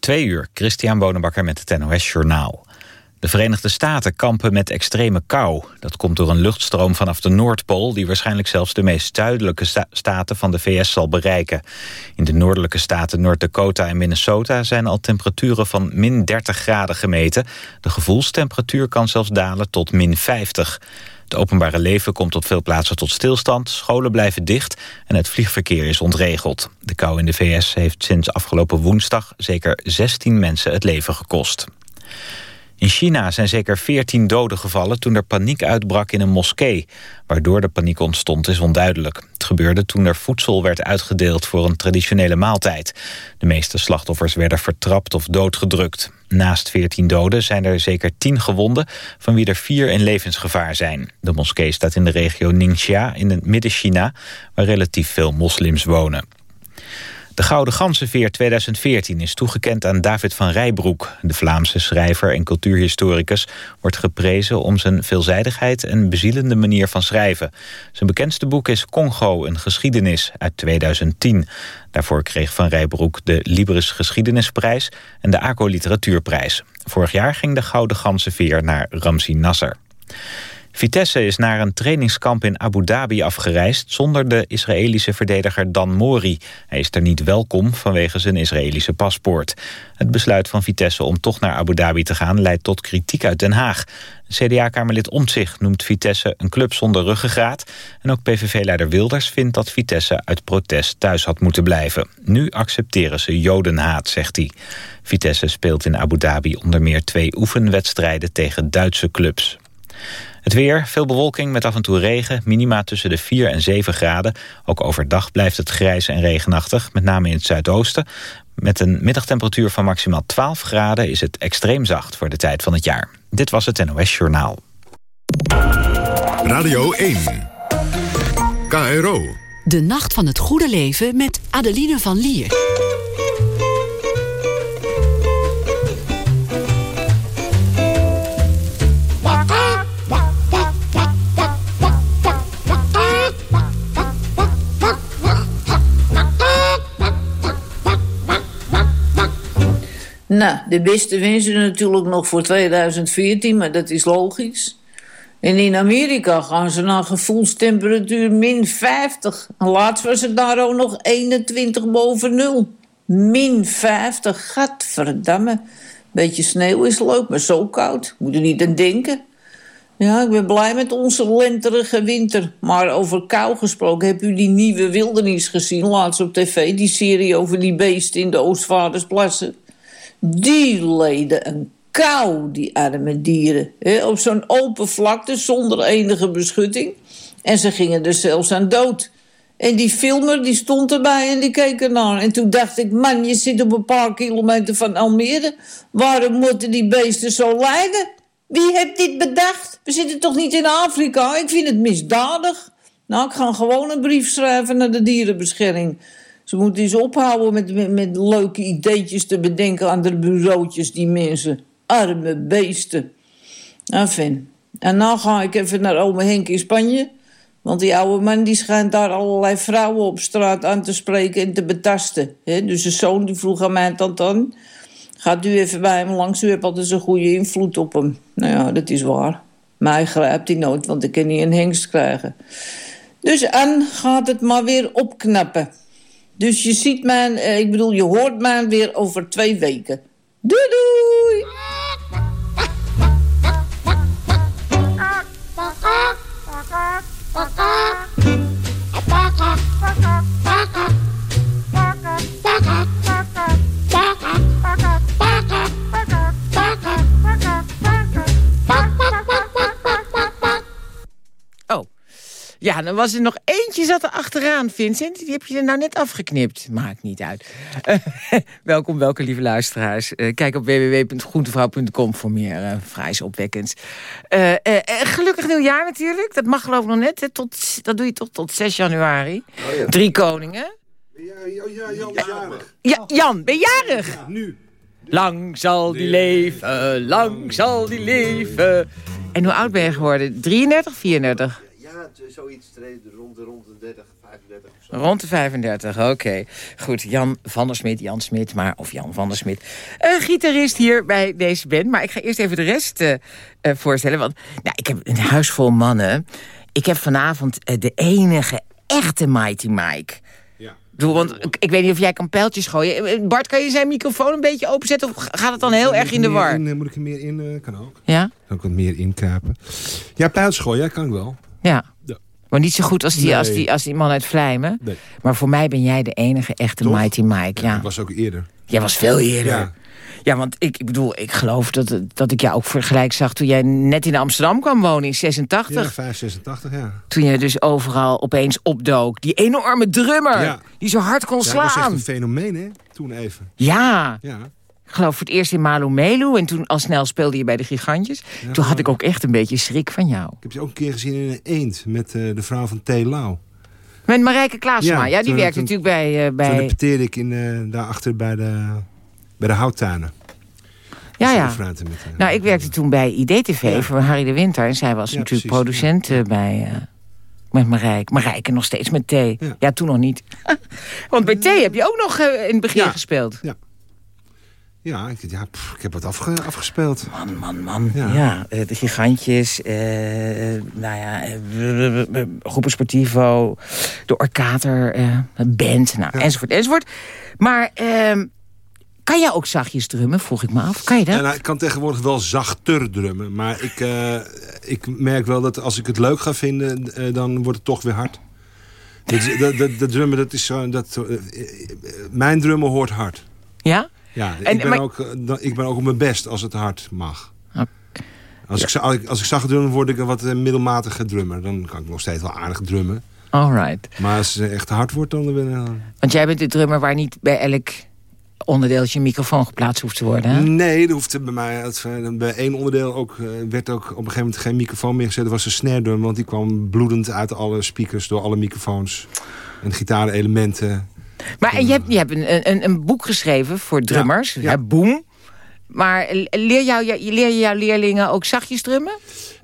Twee uur, Christian Bonenbakker met het NOS Journaal. De Verenigde Staten kampen met extreme kou. Dat komt door een luchtstroom vanaf de Noordpool... die waarschijnlijk zelfs de meest zuidelijke staten van de VS zal bereiken. In de noordelijke staten North-Dakota en Minnesota... zijn al temperaturen van min 30 graden gemeten. De gevoelstemperatuur kan zelfs dalen tot min 50. Het openbare leven komt op veel plaatsen tot stilstand, scholen blijven dicht en het vliegverkeer is ontregeld. De kou in de VS heeft sinds afgelopen woensdag zeker 16 mensen het leven gekost. In China zijn zeker 14 doden gevallen toen er paniek uitbrak in een moskee. Waardoor de paniek ontstond is onduidelijk. Het gebeurde toen er voedsel werd uitgedeeld voor een traditionele maaltijd. De meeste slachtoffers werden vertrapt of doodgedrukt. Naast 14 doden zijn er zeker 10 gewonden, van wie er 4 in levensgevaar zijn. De moskee staat in de regio Ningxia in het Midden-China, waar relatief veel moslims wonen. De Gouden Ganzenveer 2014 is toegekend aan David van Rijbroek. De Vlaamse schrijver en cultuurhistoricus wordt geprezen om zijn veelzijdigheid en bezielende manier van schrijven. Zijn bekendste boek is Congo, een geschiedenis uit 2010. Daarvoor kreeg van Rijbroek de Libris Geschiedenisprijs en de ACO Literatuurprijs. Vorig jaar ging de Gouden Ganzenveer naar Ramzi Nasser. Vitesse is naar een trainingskamp in Abu Dhabi afgereisd... zonder de Israëlische verdediger Dan Mori. Hij is er niet welkom vanwege zijn Israëlische paspoort. Het besluit van Vitesse om toch naar Abu Dhabi te gaan... leidt tot kritiek uit Den Haag. CDA-kamerlid Omtzigt noemt Vitesse een club zonder ruggengraat... en ook PVV-leider Wilders vindt dat Vitesse uit protest thuis had moeten blijven. Nu accepteren ze jodenhaat, zegt hij. Vitesse speelt in Abu Dhabi onder meer twee oefenwedstrijden tegen Duitse clubs. Het weer, veel bewolking met af en toe regen, minima tussen de 4 en 7 graden. Ook overdag blijft het grijs en regenachtig, met name in het zuidoosten. Met een middagtemperatuur van maximaal 12 graden is het extreem zacht voor de tijd van het jaar. Dit was het NOS Journaal. Radio 1. KRO. De Nacht van het Goede Leven met Adeline van Lier. Nou, de beste wensen natuurlijk nog voor 2014, maar dat is logisch. En in Amerika gaan ze naar gevoelstemperatuur min 50. En laatst was het daar ook nog 21 boven nul. Min 50, gadverdamme. Beetje sneeuw is leuk, maar zo koud. Moet er niet aan denken. Ja, ik ben blij met onze lenterige winter. Maar over kou gesproken, heb u die nieuwe wildernis gezien? Laatst op tv, die serie over die beesten in de Oostvaardersplassen. Die leden een kou, die arme dieren. He, op zo'n open vlakte zonder enige beschutting. En ze gingen er zelfs aan dood. En die filmer die stond erbij en die keek ernaar. En toen dacht ik, man, je zit op een paar kilometer van Almere. Waarom moeten die beesten zo lijden? Wie heeft dit bedacht? We zitten toch niet in Afrika? Ik vind het misdadig. Nou, ik ga gewoon een brief schrijven naar de dierenbescherming. Ze moeten eens ophouden met, met, leuke ideetjes te bedenken aan de bureautjes, die mensen. Arme beesten. Enfin. En nou ga ik even naar ome Henk in Spanje. Want die oude man die schijnt daar allerlei vrouwen op straat aan te spreken en te betasten. dus de zoon die vroeg aan mij dan... Gaat u even bij hem langs, u hebt altijd zo'n goede invloed op hem. Nou ja, dat is waar. Mij grijpt hij nooit, want ik kan niet een hengst krijgen. Dus Anne gaat het maar weer opknappen. Dus je ziet mij, eh, ik bedoel, je hoort mij weer over twee weken. Doei doei! Ja, dan was er nog eentje zat er achteraan, Vincent. Die heb je er nou net afgeknipt. Maakt niet uit. Uh, welkom, welke lieve luisteraars. Uh, kijk op www.groentevrouw.com voor meer uh, fraais opwekkends. gelukkig nieuwjaar natuurlijk. Dat mag geloof ik nog net. Hè, tot, dat doe je toch tot 6 januari. Oh, ja. Drie koningen. Ja, ja, Jan is jarig. Ja, Jan, ben je jarig? Ja, nu. Lang zal die leven, lang zal die leven. En hoe oud ben je geworden? 33, 34? Zoiets treden rond de, rond de 30, 35 of zo. Rond de 35, oké. Goed, Jan van der Smit, Jan Smit, maar of Jan van der Smit. Een gitarist hier bij deze band. Maar ik ga eerst even de rest eh, eh, voorstellen. Want nou, ik heb een huis vol mannen. Ik heb vanavond eh, de enige echte Mighty Mike. Ja. Ik bedoel, want ik, ik weet niet of jij kan pijltjes gooien. Bart, kan je zijn microfoon een beetje openzetten? Of gaat het dan heel erg in de war? In, moet ik er meer in? eh, kan ook. Ja? Kan ik wat meer inkapen. Ja, pijltjes gooien, ja, kan ik wel. Ja. Maar niet zo goed als die, Nee. als, die, als die man uit Vlijmen. Nee. Maar voor mij ben jij de enige echte Toch? Mighty Mike. Ja. Ik was ook eerder. Jij was veel eerder. Ja. Ja, want ik, ik bedoel, ik geloof dat, dat ik jou ook vergelijk zag... toen jij net in Amsterdam kwam wonen in 86. Ja, 5, 86, ja. Toen je dus overal opeens opdook. Die enorme drummer, Ja. die zo hard kon Ja, dat was echt slaan. een fenomeen, hè? Toen even. Ja, Ja. Ik geloof voor het eerst in Malu Melu. En toen al snel speelde je bij de Gigantjes. toen had ik ook echt een beetje schrik van jou. Ik heb je ook een keer gezien in een eend met eh, de vrouw van T. Lau. Met Marijke Klaasma. Ja, Ja, die toen- werkt toen- natuurlijk bij... Toen bij... repeteerde ik in, eh, daarachter bij de, bij de houttuinen. Ja, Dus ja. met, Nou, ik werkte toen bij IDTV Ja. voor Harry de Winter. En zij was natuurlijk precies, producent bij... met Marijke. Marijke nog steeds met T. Ja, toen nog niet. Want bij T heb je ook nog in het begin gespeeld. Ja, ik, ja pff, ik heb wat afge, afgespeeld. Man, man, man. Ja, Ja. eh, de gigantjes. eh, eh, nou ja, eh, Groepen Sportivo. De Orkater eh, band. Nou, enzovoort, enzovoort. Maar ehm, kan jij ook zachtjes drummen, vroeg ik me af. Kan je dat? En nou, ik kan tegenwoordig wel zachter drummen. Maar ik, eh, ik merk wel dat als ik het leuk ga vinden, eh, dan wordt het toch weer hard. Dat, dat, dat, dat drummen, dat is zo... Dat, mijn drummen hoort hard. ja? Ja, En- ik, ben maar- ook, eh, ik ben ook op mijn best als het hard mag. Als, ik, als ik, als ik zacht drum, word ik een wat eh, middelmatige drummer. Dan kan ik nog steeds wel aardig drummen. All right. Maar als het echt hard wordt, dan ben ik... Want jij bent de drummer waar niet bij elk onderdeeltje microfoon geplaatst hoeft te worden. Hè? Nee, er hoefde bij mij het, eh, bij één onderdeel ook, eh, werd ook op een gegeven moment geen microfoon meer gezet. Dat was een snare drum, want die kwam bloedend uit alle speakers, door alle microfoons en gitaarelementen. Maar je hebt, je hebt een, een, een boek geschreven voor drummers. Ja. hè, Boom. Maar leer, jou, je- leer je jouw leerlingen ook zachtjes drummen?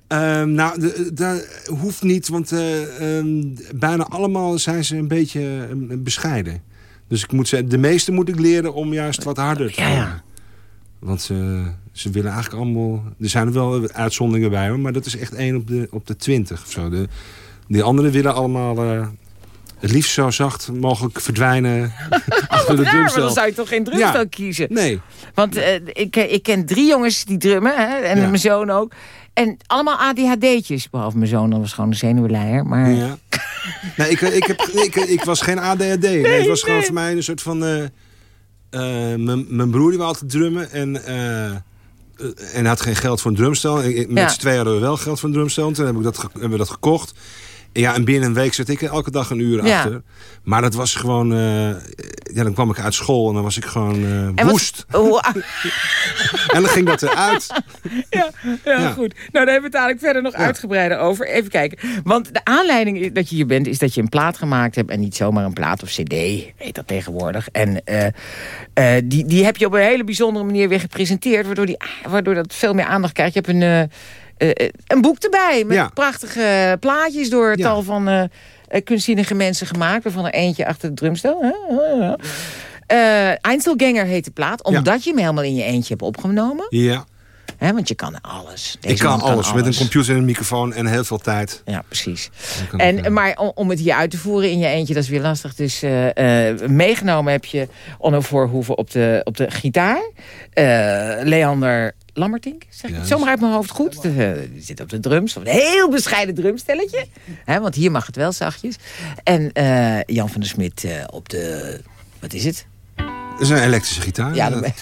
Ehm, nou, dat hoeft niet, want eh, ehm, bijna allemaal zijn ze een beetje eh, bescheiden. Dus ik moet ze, de meeste moet ik leren om juist wat harder te Ja, ja. Want ze, ze willen eigenlijk allemaal... Er zijn er wel uitzonderingen bij, hoor, maar dat is echt één op de, op de twintig of zo. De, die anderen willen allemaal eh, het liefst zo zacht mogelijk verdwijnen achter de Ja, maar drumstel. dan zou je toch geen drumstel Ja. kiezen? Nee, Want eh, ik, ik ken drie jongens die drummen. Hè, en Ja. mijn zoon ook. En allemaal ADHD'tjes. Behalve mijn zoon, dat was gewoon een zenuwleier. Maar Ja. Nee, ik, ik, heb, ik, ik was geen ADHD. Nee, het was gewoon voor mij een soort van... eh, eh, mijn- broer die wou altijd drummen. En, eh, eh, en had geen geld voor een drumstel. Met Ja. z'n tweeën hadden we wel geld voor een drumstel. En toen heb ik dat, hebben we dat gekocht. Ja, en binnen een week zat ik elke dag een uur Ja. achter. Maar dat was gewoon... eh, ja, dan kwam ik uit school en dan was ik gewoon eh, En woest. En dan ging dat eruit. Ja, ja, Ja. goed. Nou, daar hebben we het dadelijk verder nog uitgebreider over. Even kijken. Want de aanleiding dat je hier bent... is dat je een plaat gemaakt hebt... en niet zomaar een plaat of cd, heet dat tegenwoordig. En eh, die, die heb je op een hele bijzondere manier weer gepresenteerd... waardoor, die, waardoor dat veel meer aandacht krijgt. Je hebt een, eh, eh, een boek erbij met Ja. prachtige plaatjes... door Ja. tal van eh, kunstzinnige mensen gemaakt... waarvan er eentje achter de drumstel. Eh Einzelganger heet de plaat, omdat je hem helemaal in je eentje hebt opgenomen. Ja, Want je kan alles. Deze ik kan alles. Met een computer en een microfoon en heel veel tijd. Ja, precies. En, eh, maar om, om het hier uit te voeren in je eentje, dat is weer lastig. Dus eh, eh, meegenomen heb je Onno Voorhoeven op de, op de gitaar. Leander Lammertink, zeg ik zomaar uit mijn hoofd goed. Die zit op de drums. Een heel bescheiden drumstelletje. Hè, want hier mag het wel zachtjes. En Jan van der Smit op de... Wat is het? Dat is een elektrische gitaar. Ja, Eh, dat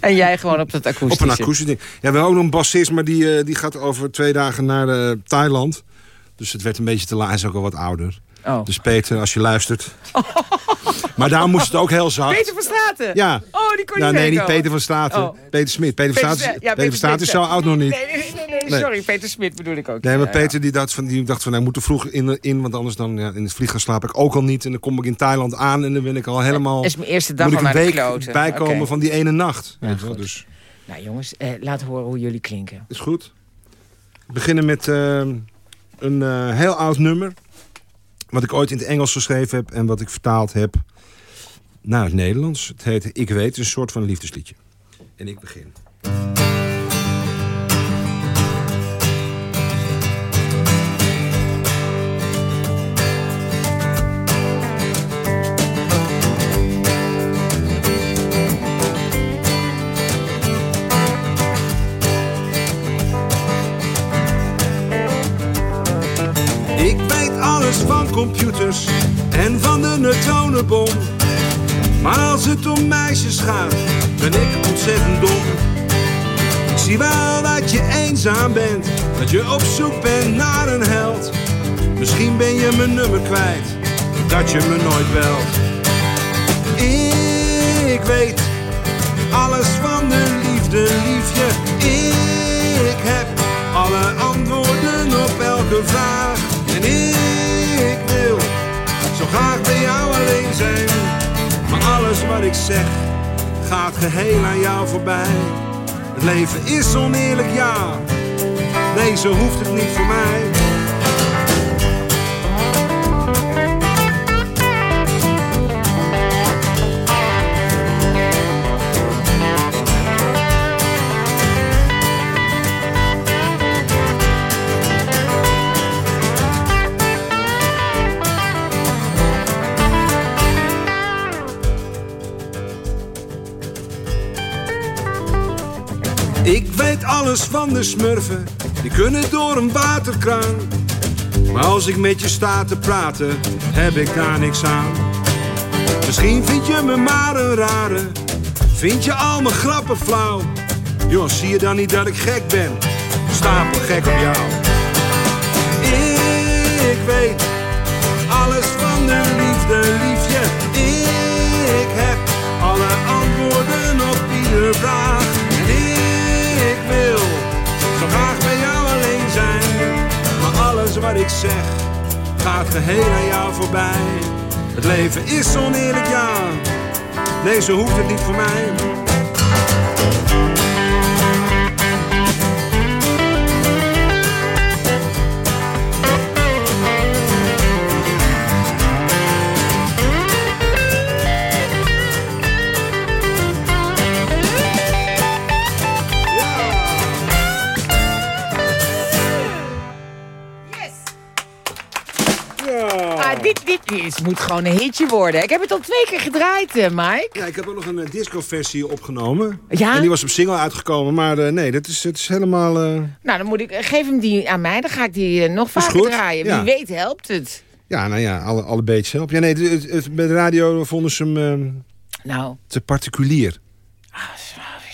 en jij gewoon op dat akoestische. Op een akoestische ding. Ja, we hebben ook nog een bassist, maar die, eh, die gaat over twee dagen naar eh, Thailand. Dus het werd een beetje te laat. Hij is ook al wat ouder. Oh. Dus Peter, als je luistert. maar daar moest het ook heel zacht. Peter van Straten! Ja. Oh, die kon niet nee, niet. Peter van Straten. Oh. Peter Smit. Peter, Peter van Straten, ja, Peter van Straten is zo oud nog niet. Nee, nee, nee, nee, Nee. sorry. Peter Smit bedoel ik ook. Nee, maar Ja, Peter die dacht van, die dacht van hij moet er vroeg in, in, want anders dan ja, in het vliegtuig slaap ik ook al niet. En dan kom ik in Thailand aan en dan ben ik al helemaal... Dat is mijn eerste dag moet al ik een naar de week kloten. bijkomen van die ene nacht. Ja, Weet je wel, goed. dus Nou jongens, eh, laat horen hoe jullie klinken. is goed. We beginnen met... ehm, een uh, heel oud nummer. Wat ik ooit in het Engels geschreven heb en wat ik vertaald heb naar het Nederlands. Het heet Ik Weet, het een soort van liefdesliedje. En ik begin. Alles van computers en van de neutronenbom. Maar als het om meisjes gaat, ben ik ontzettend dom. Ik zie wel dat je eenzaam bent, dat je op zoek bent naar een held. Misschien ben je mijn nummer kwijt, dat je me nooit belt. Ik weet alles van de liefde, liefje. Ik heb alle antwoorden op elke vraag. Zo graag bij jou alleen zijn. Maar alles wat ik zeg gaat geheel aan jou voorbij. Het leven is oneerlijk, ja. Zo hoeft het niet voor mij. Alles van de smurfen, die kunnen door een waterkraan. Maar als ik met je sta te praten, heb ik daar niks aan. Misschien vind je me maar een rare, vind je al mijn grappen flauw. Jongens, zie je dan niet dat ik gek ben? Stapel gek op jou. Ik weet alles van de liefde, liefje. Ik heb alle antwoorden op iedere vraag. Wat ik zeg gaat geheel aan jou voorbij. Het leven is oneerlijk, ja. Nee, zo hoeft het niet voor mij. Dit, is, moet gewoon een hitje worden. Ik heb het al twee keer gedraaid, eh, Mike. Ja, ik heb ook nog een disco-versie opgenomen. Ja? En die was op single uitgekomen, maar uh, nee, dat is, het is helemaal... Uh... Nou, dan moet ik, geef hem die aan mij, dan ga ik die nog vaker draaien. Ja. Wie weet helpt het. Ja, nou ja, alle, alle beetjes helpen. Ja, nee, het, het, het- bij de radio vonden ze hem Nou, te particulier.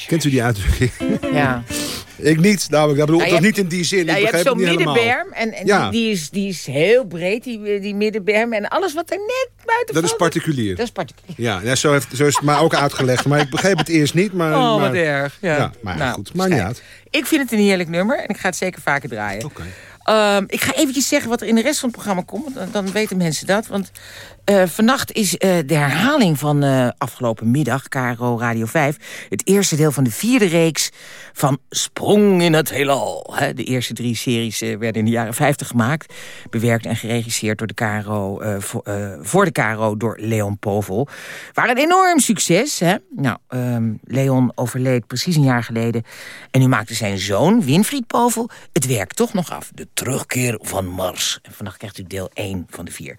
Kent u die uitdrukking? ja. ik niet. Nou, ik bedoel, Nou, niet in die zin. Nou, ik je hebt zo'n middenberm en, en Ja. die, die is, die is heel breed, die, die middenberm. En alles wat er net buiten Dat is particulier. Dat is particulier. Ja, ja zo, heeft, zo is het mij ook uitgelegd. Maar ik begreep het eerst niet. Maar, Oh, maar, wat erg. Ja, Ja, maar Nou, goed, maakt niet uit. Ik vind het een heerlijk nummer en ik ga het zeker vaker draaien. Oké. Ehm, ik ga eventjes zeggen wat er in de rest van het programma komt. Dan, dan weten mensen dat. Want eh, vannacht is eh, de herhaling van eh, afgelopen middag... KRO Radio 5. Het eerste deel van de vierde reeks van Sprong in het Heelal. Hè, de eerste drie series werden in de jaren 50 gemaakt. Bewerkt en geregisseerd door de eh, voor, de KRO door Leon Povel. Waren een enorm succes. Hè? Nou, ehm, Leon overleed precies een jaar geleden. En nu maakte zijn zoon, Winfried Povel, het werk toch nog af. De terugkeer van Mars. En vannacht krijgt u deel 1 van de vier.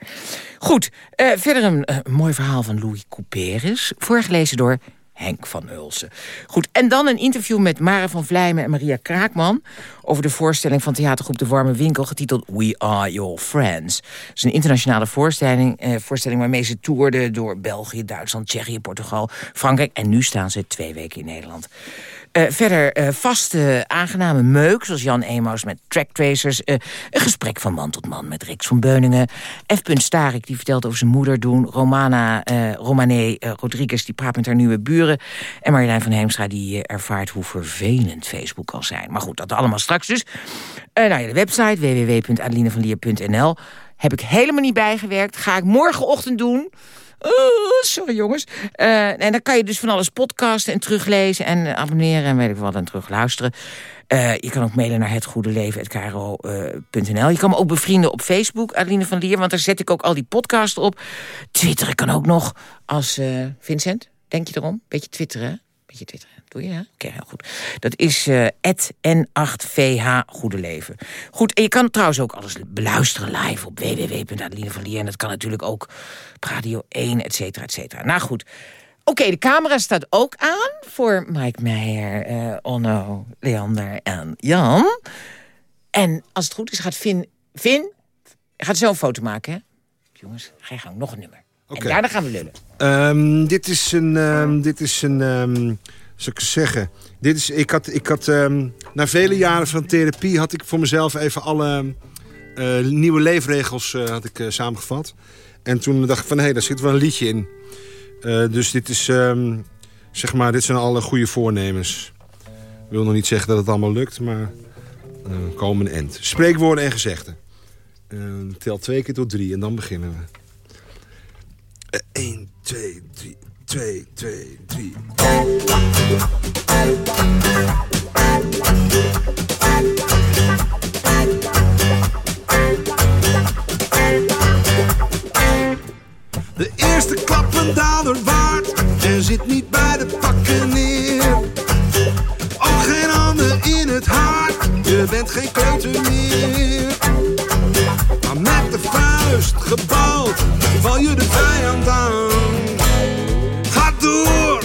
Goed, eh, verder een eh, mooi verhaal van Louis Couperus. Voorgelezen door Henk van Ulsen. Goed, en dan een interview met Mara van Vlijmen en Maria Kraakman... over de voorstelling van theatergroep De Warme Winkel... getiteld We Are Your Friends. Het is een internationale voorstelling, eh, voorstelling waarmee ze toerden... door België, Duitsland, Tsjechië, Portugal, Frankrijk... en nu staan ze twee weken in Nederland. Eh, verder eh, vaste, aangename meuk, zoals Jan Emaus met Tracktracers. eh een gesprek van man tot man met Rix van Beuningen. F. Starik, die vertelt over zijn moeder doen. Romana, Romané eh, Rodriguez, die praat met haar nieuwe buren. En Marjolein van Heemstra, die ervaart hoe vervelend Facebook kan zijn. Maar goed, dat allemaal straks dus. Nou ja, de website www.adelinevanlier.nl heb ik helemaal niet bijgewerkt. Ga ik morgenochtend doen. Sorry jongens. Uh, en dan kan je dus van alles podcasten en teruglezen en abonneren en weet ik wat en terugluisteren. Uh, je kan ook mailen naar hetgoedeleven.kro.nl. Je kan me ook bevrienden op Facebook, Adeline van Lier, want daar zet ik ook al die podcasts op. Twitteren kan ook nog als Vincent. Denk je erom? Beetje twitteren, Doe je, Oké, okay, heel goed. Dat is uh, N8VH Goede Leven. Goed, en je kan trouwens ook alles beluisteren live op www.adelinevanlier. En dat kan natuurlijk ook op Radio 1, et cetera, et cetera. Nou goed, Oké, de camera staat ook aan voor Mike Meijer, uh, Onno, Leander en Jan. En als het goed is, gaat Vin... Vin, gaat zo een foto maken, hè? Jongens, ga je gang, nog een nummer. Okay. En daarna gaan we lullen. Um, dit is een... Um, dit is een um, zou ik zeggen... Dit is, ik had, ik had na vele jaren van therapie... had ik voor mezelf even alle uh, nieuwe leefregels uh, had ik, uh, samengevat. En toen dacht ik van, hé, hey, daar zit wel een liedje in. Dus dit is, zeg maar, dit zijn alle goede voornemens. Ik wil nog niet zeggen dat het allemaal lukt, maar komen een end. Spreekwoorden en gezegden. Tel twee keer tot drie en dan beginnen we. 1, 2, 3, 2, 2, 3. De eerste klap een daler waard en zit niet bij de pakken neer. Ook geen handen in het haar, je bent geen kleuter meer. Maar met de vuist gebouwd, val je de vijand aan. Ga door!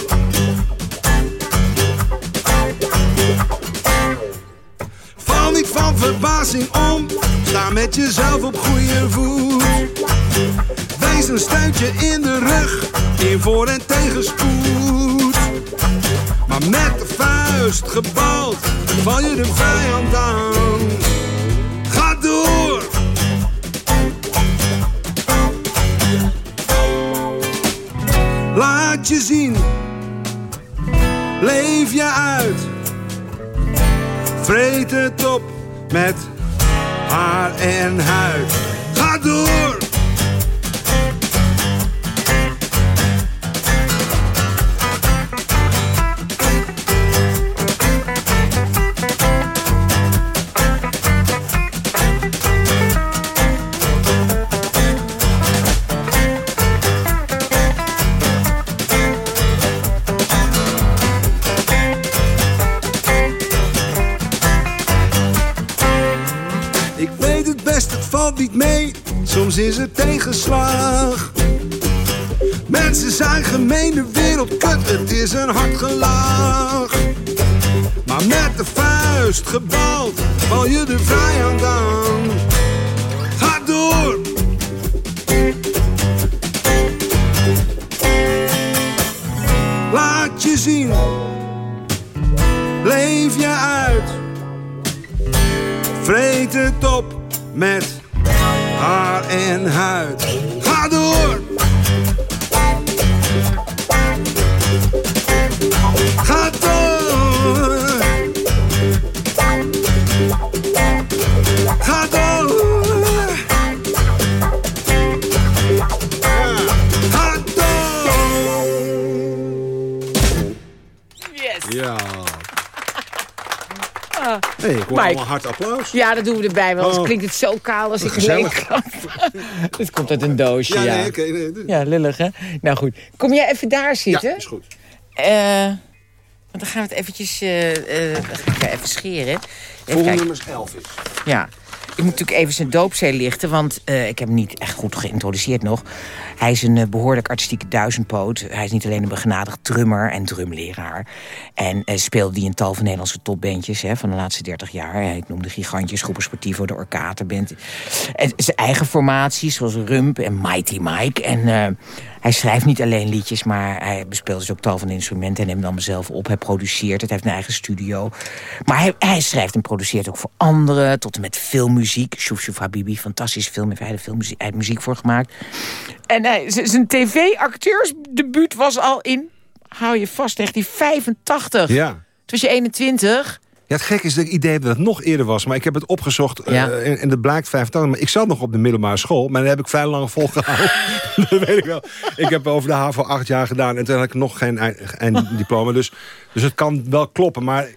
Val niet van verbazing om, sta met jezelf op goede voet. Wees een steuntje in de rug, in voor- en tegenspoed. Maar met de vuist gebald, val je de vijand aan. Ga door! Je zien, leef je uit. Vreet het op met haar en huid. Ga door! Soms is het tegenslag. Mensen zijn gemeen, de wereld kut, het is een hard gelach. Maar met de vuist gebald, val je de vijand aan. Ga door! Laat je zien, leef je uit. Vreet het op met hard applaus. Ja, dat doen we erbij, want anders Oh. klinkt het zo kaal als ik Gezellig. Het komt uit een doosje, ja. Ja, Ja, nee, lullig, hè? Nou goed, kom jij even daar ja, zitten? is goed. Eh, want dan gaan we het eventjes... ga ik even scheren. Even nummer is Elvis. Ja, ik moet natuurlijk even zijn doopzee lichten... want eh, ik heb hem niet echt goed geïntroduceerd nog. Hij is een eh, behoorlijk artistieke duizendpoot. Hij is niet alleen een begenadigd drummer en drumleraar. En eh, speelde die in tal van Nederlandse topbandjes hè, van de laatste 30 jaar. Ik noemde Gigantjes, Groepen Sportivo, de Orkaterband. En zijn eigen formaties, zoals Rump en Mighty Mike. En hij schrijft niet alleen liedjes, maar hij bespeelt dus ook tal van instrumenten... en neemt dan mezelf op. Hij produceert het, hij heeft een eigen studio. Maar hij, hij schrijft en produceert ook voor anderen, tot en met filmmuziek. Shouf Shouf Habibi, fantastische film, heeft hij de filmmuziek, hij muziek voor gemaakt. En hij, zijn tv-acteursdebuut was al in, hou je vast, 1985. Ja. Toen was je 21. Ja, het gekke is dat ik idee dat het nog eerder was. Maar ik heb het opgezocht eh, en, en dat blijkt 85. Maar ik zat nog op de middelbare school. Maar dat heb ik vrij lang volgehouden. dat weet ik wel. Ik heb over de HAVO acht jaar gedaan. En toen had ik nog geen eind- einddiploma. Dus, dus het kan wel kloppen. Maar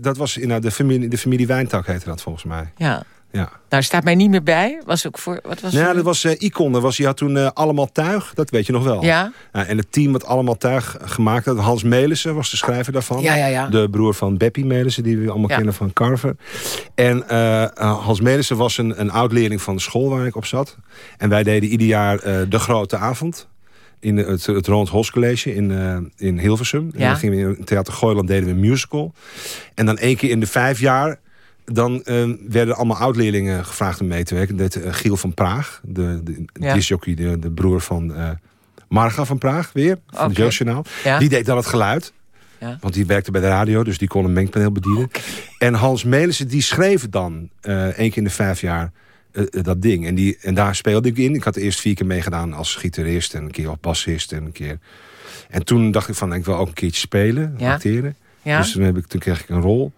dat was nou, de, familie, de familie Wijntak heette dat volgens mij. Ja. Ja. Daar staat mij niet meer bij. Was ook voor... Wat was Nou, ja, dat was eh, Icon. Dat was, die had toen eh, Allemaal Tuig. Dat weet je nog wel. Ja? Ja, en het team wat Allemaal Tuig gemaakt had. Hans Melissen was de schrijver daarvan. Ja, ja, ja. De broer van Beppie Melissen. Die we allemaal Ja. kennen van Carver. En eh, Hans Melissen was een, een oud-leerling van de school waar ik op zat. En wij deden ieder jaar de grote avond. In het, het Ronald Hos College in, in Hilversum. En Ja. dan gingen we in Theater Gooiland deden we een musical. En dan één keer in de vijf jaar... Dan eh, werden allemaal oud-leerlingen gevraagd om mee te werken. Dat eh, Giel van Praag, de, de Ja. de, de broer van eh, Marga van Praag weer. Van het. Jeugdjournaal. Ja. Die deed dan het geluid. Ja. Want die werkte bij de radio, dus die kon een mengpaneel bedienen. En Hans Melissen, die schreef het dan eh één keer in de vijf jaar dat ding. En, die, en daar speelde ik in. Ik had eerst vier keer meegedaan als gitarist en een keer als bassist en een keer. En toen dacht ik van, ik wil ook een keertje spelen, acteren. Dus toen, heb ik, toen kreeg ik een rol.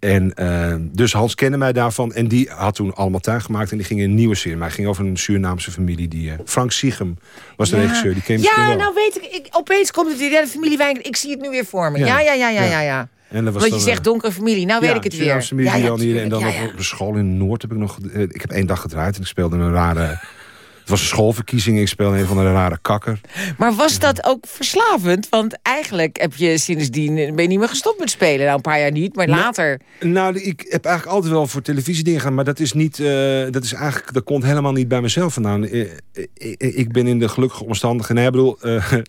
En eh, dus Hans kende mij daarvan. En die had toen allemaal tuig gemaakt. En die ging in een nieuwe serie. Maar hij ging over een Surinaamse familie. Die, eh, Frank Siegem was de Ja. regisseur. Die ken Ja, wel. nou weet ik, ik. Opeens komt het idee, de familie Wijn. Ik zie het nu weer voor me. Ja, Ja. ja, ja, ja, Ja. ja. ja. En dat was Want je dan, zegt eh, donkere familie. Nou weet ja, ik het weer. Familie die dan. En dan Ja, op de school in Noord heb ik nog... Ik heb één dag gedraaid en ik speelde een rare... Het was een schoolverkiezing. Ik speelde een van de rare kakker. Maar was dat ook verslavend? Want eigenlijk heb je sindsdien ben je niet meer gestopt met spelen. Nou, een paar jaar niet, maar later. Nou, ik heb eigenlijk altijd wel voor televisie dingen gedaan. Maar dat is niet... eh, dat is eigenlijk... Dat komt helemaal niet bij mezelf vandaan. Eh, eh, Ik ben in de gelukkige omstandigheden... Nee, ik bedoel...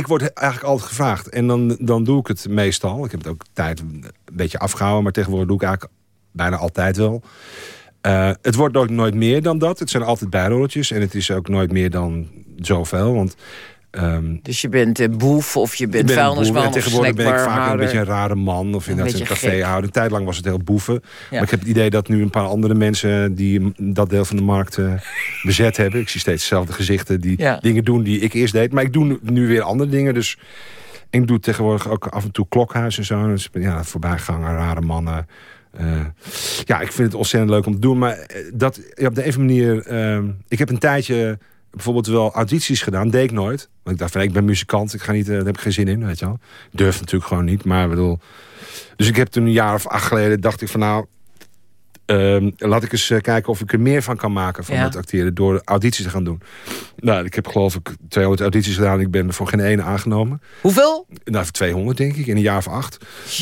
ik word eigenlijk altijd gevraagd. En dan, dan doe ik het meestal. Ik heb het ook tijd een beetje afgehouden. Maar tegenwoordig doe ik eigenlijk bijna altijd wel. Eh, het wordt ook nooit meer dan dat. Het zijn altijd bijrolletjes. En het is ook nooit meer dan zoveel. Want ehm, Dus je bent eh, boef of je bent ben een vuilnisman En of tegenwoordig ben ik vaak een beetje een rare man. Of inderdaad een beetje café houden. Een tijd lang was het heel boeven. Maar ik heb het idee dat nu een paar andere mensen... die dat deel van de markt eh, bezet hebben. Ik zie steeds dezelfde gezichten die Ja. dingen doen die ik eerst deed. Maar ik doe nu- nu weer andere dingen. Dus ik doe tegenwoordig ook af en toe klokhuis en zo. Dus ja, voorbijganger, rare mannen. Eh, ja, ik vind het ontzettend leuk om te doen. Maar eh, dat, ja, op de andere manier... eh, ik heb een tijdje bijvoorbeeld wel audities gedaan. Deed ik nooit. Want ik dacht van, ik ben muzikant. Ik ga niet, eh, daar heb ik geen zin in, weet je wel. Durf natuurlijk gewoon niet. Maar bedoel... Dus ik heb toen een jaar of acht geleden... dacht ik van nou... ehm, laat ik eens eh, kijken of ik er meer van kan maken van Ja. het acteren door audities te gaan doen. Nou, ik heb geloof ik 200 audities gedaan. Ik ben er voor geen ene aangenomen. Hoeveel? Nou, voor 200 denk ik, in een jaar of acht.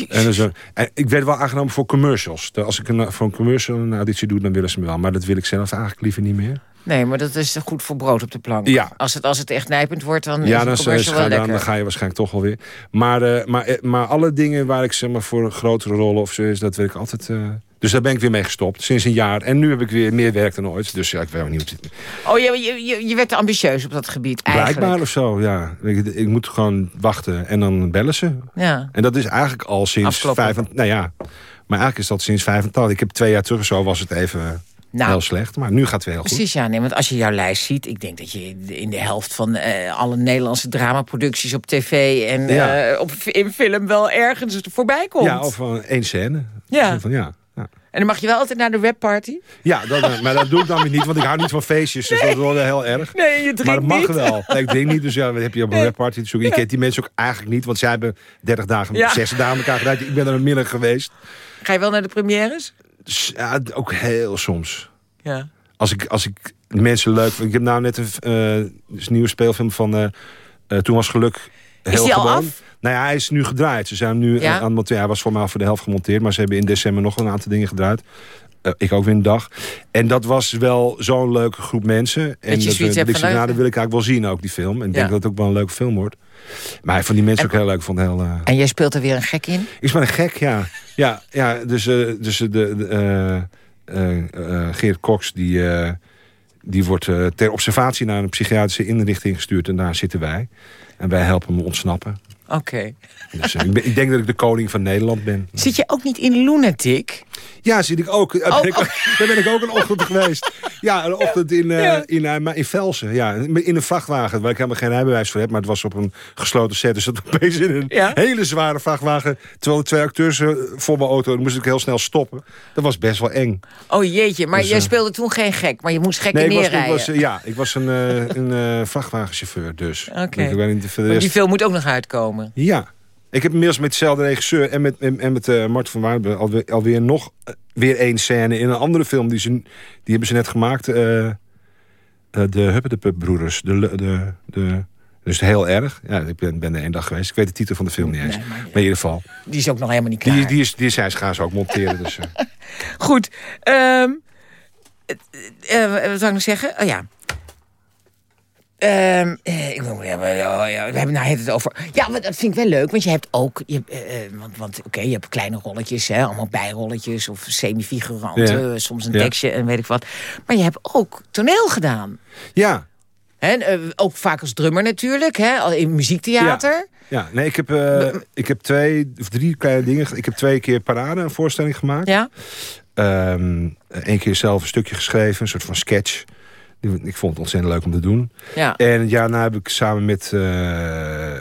En, dus, eh, en ik werd wel aangenomen voor commercials. Als ik een, voor een commercial een auditie doe, dan willen ze me wel. Maar dat wil ik zelf eigenlijk liever niet meer. Nee, maar dat is goed voor brood op de plank. Ja. Als het, als het echt nijpend wordt, dan is ja, dan, is- commercial ga, wel dan, lekker. dan ga je waarschijnlijk toch wel weer. Maar, eh, maar, eh, maar alle dingen waar ik zeg maar, voor een grotere rollen of zo is, dat wil ik altijd... eh, dus daar ben ik weer mee gestopt, sinds een jaar. En nu heb ik weer meer werk dan ooit. Dus ja, ik weet ook niet... Oh, je, je, je, werd ambitieus op dat gebied, eigenlijk. Blijkbaar of zo, ja. Ik, ik moet gewoon wachten en dan bellen ze. Ja. En dat is eigenlijk al sinds... Afkloppen. Vijf, nou ja, maar eigenlijk is dat sinds 85. Ik heb twee jaar terug of zo was het even Nou, heel slecht. Maar nu gaat het weer heel goed. Precies, ja. Nee, want als je jouw lijst ziet... ik denk dat je in de helft van eh, alle Nederlandse dramaproducties op tv... en Ja. eh, op, in film wel ergens voorbij komt. Ja, of uh, één scène. Ja. Van, ja. En dan mag je wel altijd naar de webparty. Ja, dat, eh, maar dat doe ik dan weer niet, want ik hou niet van feestjes. Dus dat wordt heel erg. Nee, je drinkt Maar dat mag niet. wel. Nee, ik drink niet, dus ja, dan heb je op een Nee. webparty te zoeken. Je kent die mensen ook eigenlijk niet, want zij hebben 30 dagen, Ja. 60 dagen elkaar gedaan. Ik ben er een middag geweest. Ga je wel naar de premières? Ja, ook heel soms. Ja. Als ik, als ik mensen leuk vind. Ik heb nou net een, eh, dus nieuwe speelfilm van eh, Toen was geluk heel die al gewoon. af? Nou ja, hij is nu gedraaid. Ze zijn nu Ja? aan het monteren. Hij was voor mij al voor de helft gemonteerd. Maar ze hebben in december nog een aantal dingen gedraaid. Eh, ik ook weer een dag. En dat was wel zo'n leuke groep mensen. En dat, ik zei, nou, dat wil ik eigenlijk wel zien ook, die film. En ik Ja. denk dat het ook wel een leuke film wordt. Maar ik vond die mensen En- ook heel leuk. Vond heel, eh, En jij speelt er weer een gek in? ik ben een gek, ja. Ja, ja dus, eh, dus de, de, eh, eh, eh, Geert Cox, die, eh, die wordt eh, ter observatie naar een psychiatrische inrichting gestuurd. En daar zitten wij. En wij helpen hem ontsnappen. Oké. Dus, eh, ik, ben- ik denk dat ik de koning van Nederland ben. Zit je ook niet in Lunatic? Ja, zit ik ook. Daar Oh, ben ik, oh. daar ben ik ook een ochtend geweest. Ja, een ochtend in, eh, Ja. in, eh, in Velsen. Ja, in een vrachtwagen, waar ik helemaal geen rijbewijs voor heb. Maar het was op een gesloten set. Dus dat opeens in een Ja. hele zware vrachtwagen. Terwijl de twee acteurs voor mijn auto. Moest ik heel snel stoppen. Dat was best wel eng. Oh jeetje, maar Dus, jij speelde toen geen gek, maar je moest gekken Nee, ik was, ik neerrijden. was, ja, ik was een, een vrachtwagenchauffeur dus. Oké. Rest- die film moet ook nog uitkomen. Ja. Ik heb inmiddels met dezelfde regisseur en met, en, en met eh Martin van Waarden alweer, alweer nog eh, weer één scène in een andere film. Die, ze, die hebben ze net gemaakt. eh, de Huppetepub broeders. De, de, de, dus heel erg. Ja, ik ben, ben er één dag geweest. Ik weet de titel van de film niet eens. Nee, maar- maar in ieder geval. Die is ook nog helemaal niet klaar. Die, die, is, die zijn ze gaan ze ook monteren. Dus. Goed. ehm, eh, eh, wat zou ik nog zeggen? Oh ja. Ehm, eh, ik wil- ja, maar, ja, ja, we hebben nou het over. Ja, maar dat vind ik wel leuk, want je hebt ook. Je, eh, eh, want want oké, je hebt kleine rolletjes, hè, allemaal bijrolletjes of semi-figuranten, Ja. soms een tekstje en weet ik wat. Maar je hebt ook toneel gedaan. ja, eh, ook vaak als drummer natuurlijk, hè, in muziektheater. ja, nee, ik heb, ik heb twee of drie kleine dingen. ge- Ik heb twee keer parade een voorstelling gemaakt. Ja. Eén keer zelf een stukje geschreven, een soort van sketch. Ik vond het ontzettend leuk om te doen. Ja. En het jaar daarna heb ik samen met eh,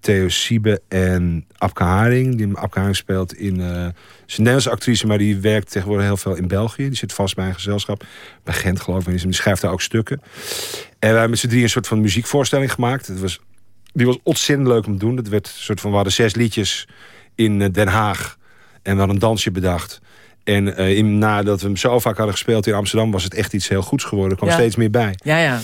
Theo Siebe en Abke Haring... die Abke Haring speelt in... ze is een Nederlandse actrice, maar die werkt tegenwoordig heel veel in België. Die zit vast bij een gezelschap. Bij Gent, geloof ik. Die schrijft daar ook stukken. En wij hebben met z'n drie een soort van muziekvoorstelling gemaakt. Het was, die was ontzettend leuk om te doen. Dat werd een soort van, we hadden zes liedjes in eh, Den Haag. En we hadden een dansje bedacht. En eh, in, nadat we hem zo vaak hadden gespeeld in Amsterdam... was het echt iets heel goeds geworden. Er kwam Ja. steeds meer bij. Ja, ja.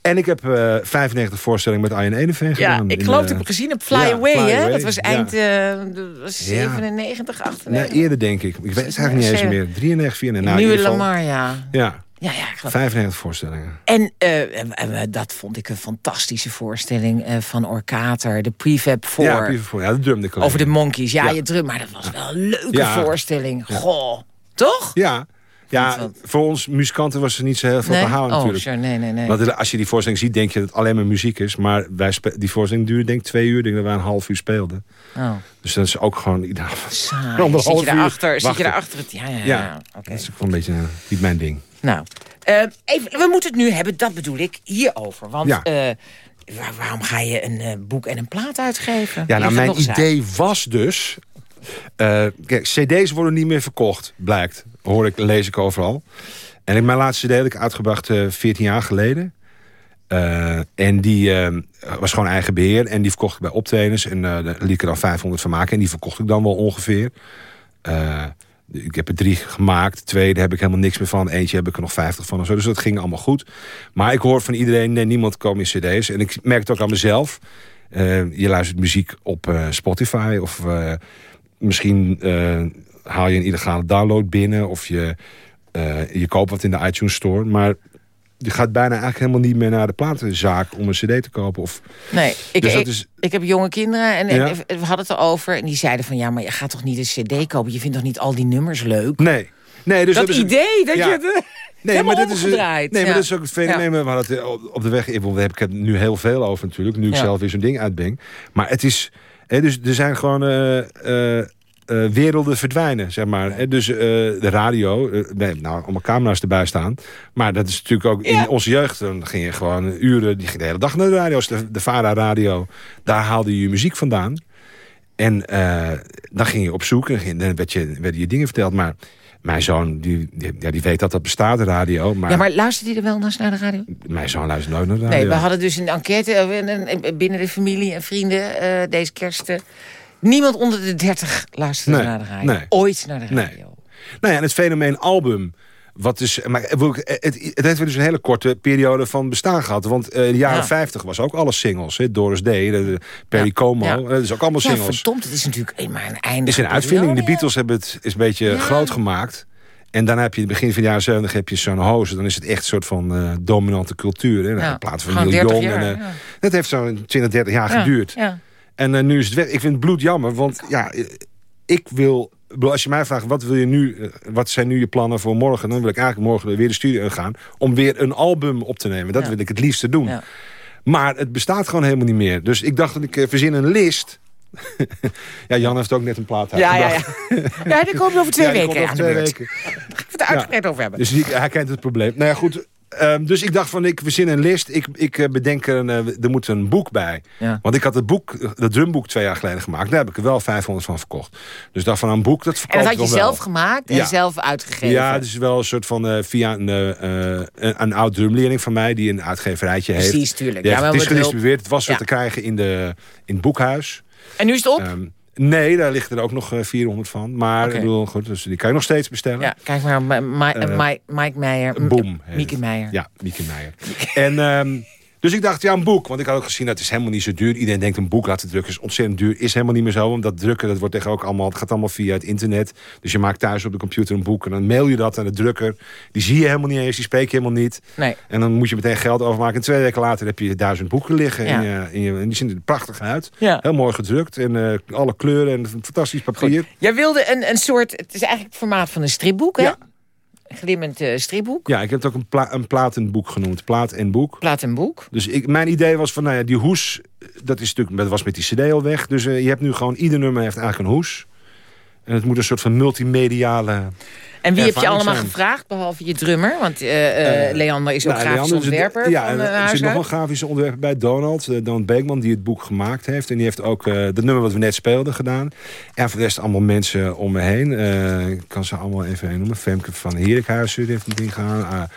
En ik heb eh 95 voorstellingen met Arjen Edeveen Ja, gedaan. ik in, geloof eh, dat ik heb gezien op Fly ja, Away, Fly hè? Away, Dat was ja. eind eh, was Ja. 97, 98. Nee, eerder denk ik. Ik weet het eigenlijk niet eens meer. 93, 94. Nou, in Nieuwe ieder geval- Lamar, ja. Ja, Ja, ja, ik geloof 95 voorstellingen. En eh, en, eh, dat vond ik een fantastische voorstelling eh, van Orkater. De prefab voor. Ja, Pieter voor. Ja, dat drumde over de Monkeys. Ja, Ja. je drum. Maar dat was wel een leuke Ja. voorstelling. Goh. Toch? Ja, ja voor ons muzikanten was er niet zo heel veel te houden Oh, natuurlijk. sure. Nee, nee, nee. Want als je die voorstelling ziet, denk je dat het alleen maar muziek is. Maar wij die voorstelling duurde denk ik twee uur. Ik denk dat wij een half uur speelden. Oh, Dus dat is ook gewoon... ieder- saai. Anderhalf Zit je uur daarachter? Zit je Ja, ja, ja. Ja, Oké. dat is ook wel een beetje niet mijn ding. Nou, eh, even, we moeten het nu hebben, dat bedoel ik, hierover. Want Ja. eh, waar- waarom ga je een eh, boek en een plaat uitgeven? Ja, nou, mijn uit. idee was dus... eh, kijk, cd's worden niet meer verkocht, blijkt. Hoor ik, lees ik overal. En ik, mijn laatste cd heb ik uitgebracht eh 14 jaar geleden. Eh, en die was gewoon eigen beheer. En die verkocht ik bij optredens. En eh daar liet ik er dan 500 van maken. En die verkocht ik dan wel ongeveer. Ik heb er drie gemaakt. Twee, daar heb ik helemaal niks meer van. Eentje heb ik er nog 50 van. Zo. Dus dat ging allemaal goed. Maar ik hoor van iedereen, nee, niemand komt in cd's. En ik merk het ook aan mezelf. Eh, je luistert muziek op eh, Spotify. Of eh, misschien haal je een illegale download binnen. Of je, je koopt wat in de iTunes Store. Maar je gaat bijna eigenlijk helemaal niet meer naar de platenzaak om een cd te kopen. Of, Nee, ik, Dus dat ik, is- ik heb jonge kinderen en, we hadden het erover. En die zeiden van, ja, maar je gaat toch niet een cd kopen? Je vindt toch niet al die nummers leuk? nee. Nee, dus dat is idee, dat Ja. je eh, Nee, maar dit is, nee, maar dat is ook het fenomeen. We hadden het eh, op- de weg. ik heb ik het nu heel veel over natuurlijk. Nu ik zelf weer zo'n ding uitbreng. Maar het is... Hè, dus er zijn gewoon eh, eh, eh, werelden verdwijnen, zeg maar. Hè, dus eh, de radio, eh, nee, nou, allemaal camera's erbij staan. Maar dat is natuurlijk ook in onze jeugd. Dan ging je gewoon uren, die ging de hele dag naar de radio's. De, de VARA-radio, daar haalde je muziek vandaan. En dan ging je op zoek en dan werd je, werden je dingen verteld. Maar mijn zoon, die, die, ja, die weet dat dat bestaat, de radio. Maar, Ja, maar luistert die er wel naar de radio? mijn zoon luistert nooit naar de radio. Nee, we hadden dus een enquête binnen de familie en vrienden deze kerst. Eh, Niemand onder de 30 luisterde Nee, naar de radio. nee. Ooit naar de Nee. radio. Nou ja, en het fenomeen album... Wat dus, maar het, het, het heeft dus een hele korte periode van bestaan gehad. Want eh, in de jaren Ja. 50 was ook alles singles. Hè? Doris Day, de, Perry Ja, Como. ja. eh, Dat is ook allemaal Ja, singles. verdomd, het is natuurlijk eh, maar een einde. is een uitvinding. De Beatles hebben het is een beetje Ja. groot gemaakt. En dan heb je in het begin van de jaren 70 heb je zo'n hoze. Dan is het echt een soort van eh, dominante cultuur. Hè? Ja, In plaats van Neil 30 Young. jaar, en, eh, ja. Dat heeft zo'n 20, 30 jaar Ja, geduurd. Ja. En eh, nu is het weg. Ik vind het bloedjammer, want ja, ik wil... Als je mij vraagt, wat, wil je nu, eh, wat zijn nu je plannen voor morgen? Dan wil ik eigenlijk morgen weer de studio gaan... om weer een album op te nemen. Dat Ja. wil ik het liefste doen. Ja. Maar het bestaat gewoon helemaal niet meer. Dus ik dacht dat ik eh, verzin een list... ja, Jan heeft ook net een plaat Ja, ja, uitgebracht. ja. ja, die komt over twee Ja, weken over twee weken. Vertel het uitgebreid over hebben. Dus die, hij kent het probleem. Nou ja, goed. Ehm, dus ik dacht van, ik verzin een list. Ik, ik eh, bedenk, er, een, eh, er moet een boek bij. Ja. Want ik had het boek, het drumboek twee jaar geleden gemaakt. Daar heb ik er wel 500 van verkocht. Dus dacht van, een boek, dat En verkoopt dat had je wel. zelf gemaakt en Ja. zelf uitgegeven. Ja, het is wel een soort van eh, via een, eh, eh, een, een oud drumleerling van mij... die een uitgeverijtje heeft. Precies, tuurlijk. Die Ja, heeft- maar het is gedistribueerd. Het was weer te krijgen in, de, in het boekhuis. En nu is het op? Ehm, nee, daar ligt er ook nog eh, 400 van. Maar ik bedoel, goed, dus die kan je nog steeds bestellen. ja, kijk maar, Ma- Ma- Eh, Ma- Mike Meijer. Boom. Mieke. Meijer. Ja, Mieke Meijer. en, ehm, dus ik dacht, ja, een boek. Want ik had ook gezien, dat is helemaal niet zo duur. Iedereen denkt een boek laten drukken is ontzettend duur. Is helemaal niet meer zo. Want dat drukken, dat wordt tegen ook allemaal, het gaat allemaal via het internet. Dus je maakt thuis op de computer een boek. En dan mail je dat aan de drukker. Die zie je helemaal niet eens, die spreek je helemaal niet. Nee. En dan moet je meteen geld overmaken. En twee weken later heb je duizend boeken liggen. Ja. In je, in je, en die zien er prachtig uit. Ja. Heel mooi gedrukt. En eh, alle kleuren en fantastisch papier. Jij wilde een, een soort, het is eigenlijk het formaat van een stripboek, hè? Ja. Glimmend eh, stripboek. Ja, ik heb het ook een, pla een platenboek genoemd. Plaat en boek. Plaat en boek. Dus ik, mijn idee was van, nou ja, die hoes, dat, is natuurlijk, dat was met die cd al weg. Dus eh, je hebt nu gewoon, ieder nummer heeft eigenlijk een hoes. En het moet een soort van multimediale... En wie heb je allemaal zijn. gevraagd, behalve je drummer? Want Eh, Leander is ook Nou, grafisch Leander is het- ontwerper Ja, van uh, er zit nog een grafische ontwerper bij, Donald. Donald Beekman, die het boek gemaakt heeft. En die heeft ook dat nummer wat we net speelden gedaan. En voor de rest allemaal mensen om me heen. Ik kan ze allemaal even noemen. Femke van Herikhuizen heeft een ding gedaan.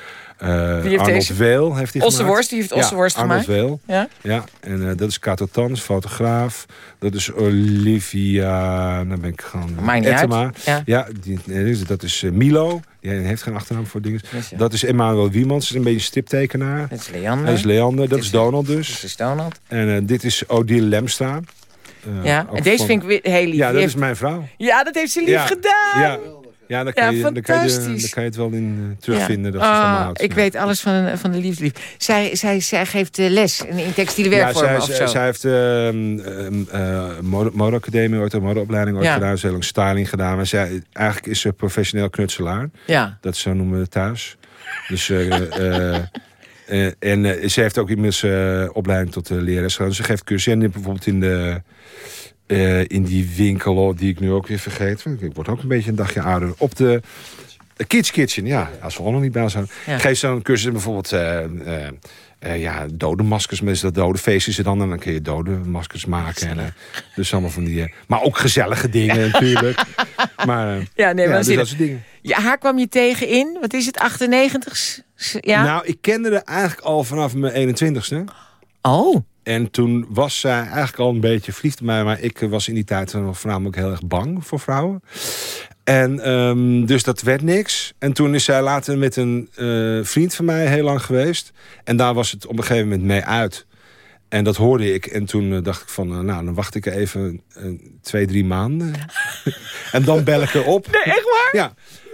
Eh, Wie heeft Arnold deze? Weel heeft die Ossenworst, die heeft ja, Arnold gemaakt. Weel. Ja? Ja, en eh, dat is Kato Tans, fotograaf. Dat is Olivia, dan ben ik gewoon... Uit. Ja. Ja, die, nee, dat is eh, Milo. Die heeft geen achternaam voor dingen. Dus, ja. Dat is Emmanuel Wiemans, dat is een beetje een striptekenaar. Dat is Leander. Dat is Leander, dat is is- Donald Dat dus. is Donald. En dit is Odile Lemstra. Ja, en deze van- vind ik heel lief. Ja, dat heeft- is mijn vrouw. ja, dat heeft ze lief Ja, gedaan. Ja, ja daar, kan Ja, je, daar, kan je, kan het wel in eh, terugvinden. Dat ze houdt. ik Ja. weet alles van, van de liefdeslief. Zij, zij, zij geeft eh, les in, textiele Ja, werkvormen zij, of zo. zij heeft ehm ehm, eh, mode- modeacademie ooit, een modeopleiding ooit Ja. gedaan. Ze heeft lang styling gedaan. Maar zij, eigenlijk is ze professioneel knutselaar. ja. Dat zo noemen we het thuis. Dus, eh, eh, eh, en eh, ze heeft ook inmiddels eh, opleiding tot uh, lerares gedaan. Dus ze geeft cursussen. En bijvoorbeeld in, de, eh, in die winkel, die ik nu ook weer vergeet. Ik word ook een beetje een dagje ouder. Op de Kids Kitchen, ja. Als we nog niet bij zijn. Ja. Geef zo'n cursus bijvoorbeeld... eh, eh, ja, dode maskers, met dat dode er dan. En dan kun je dode maskers maken. En, dus allemaal van die... maar ook gezellige dingen natuurlijk. Maar, Ja, nee, ja, maar dus dat soort dingen. ja, haar kwam je tegen in, wat is het, 98? Ja? Nou, ik kende haar eigenlijk al vanaf mijn 21ste. oh, En toen was zij eigenlijk al een beetje verliefd op mij. Maar ik eh, was in die tijd voornamelijk heel erg bang voor vrouwen. En ehm, dus dat werd niks. En toen is zij later met een eh, vriend van mij heel lang geweest. En daar was het op een gegeven moment mee uit. En dat hoorde ik. En toen eh, dacht ik van, nou, dan wacht ik even twee, drie maanden. en dan bel ik er op. nee, echt waar? Ja.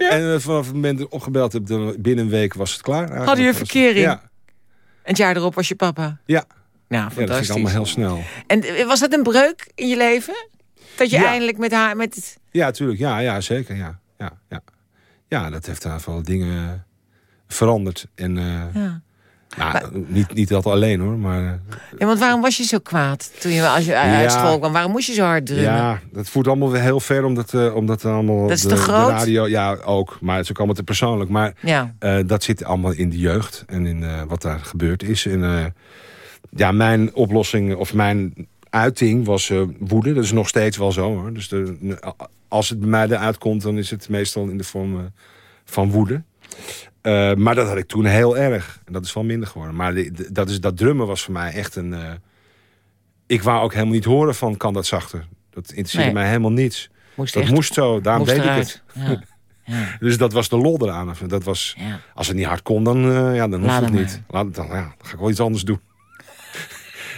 En vanaf het moment dat ik opgebeld heb, binnen een week was het klaar. Hadden het- verkering? Ja. En het jaar erop was je papa? Ja. Nou, ja, dat ging fantastisch. allemaal heel snel. En eh, was dat een breuk in je leven? Dat je Ja. eindelijk met haar... Met. Ja, natuurlijk. Ja, ja, zeker. Ja, ja, ja. ja dat heeft daar wel dingen veranderd. En eh, Ja. nou, niet, niet dat alleen hoor, maar Ja, want waarom was je zo kwaad toen je, als je uit Ja. school kwam? Waarom moest je zo hard drummen? ja, dat voert allemaal weer heel ver, omdat, eh omdat allemaal Dat is de, te de groot? radio, ja ook, maar het is ook allemaal te persoonlijk. Maar Ja. dat zit allemaal in de jeugd en in wat daar gebeurd is. En ja, mijn oplossing of mijn uiting was eh, woede. Dat is nog steeds wel zo hoor. Dus de, als het bij mij eruit komt, dan is het meestal in de vorm eh, van woede. Eh, maar dat had ik toen heel erg. En dat is wel minder geworden. Maar de- de- dat, is, dat drummen was voor mij echt een... ik wou ook helemaal niet horen van kan dat zachter. Dat interesseerde Nee. mij helemaal niets. Moest Dat echt, moest zo, daarom moest deed ik het. Ja. Ja. Dus dat was de lol eraan. Dat was, Ja. als het niet hard kon, dan, ja, dan hoeft het niet. Laat dan, ja, dan ga ik wel iets anders doen.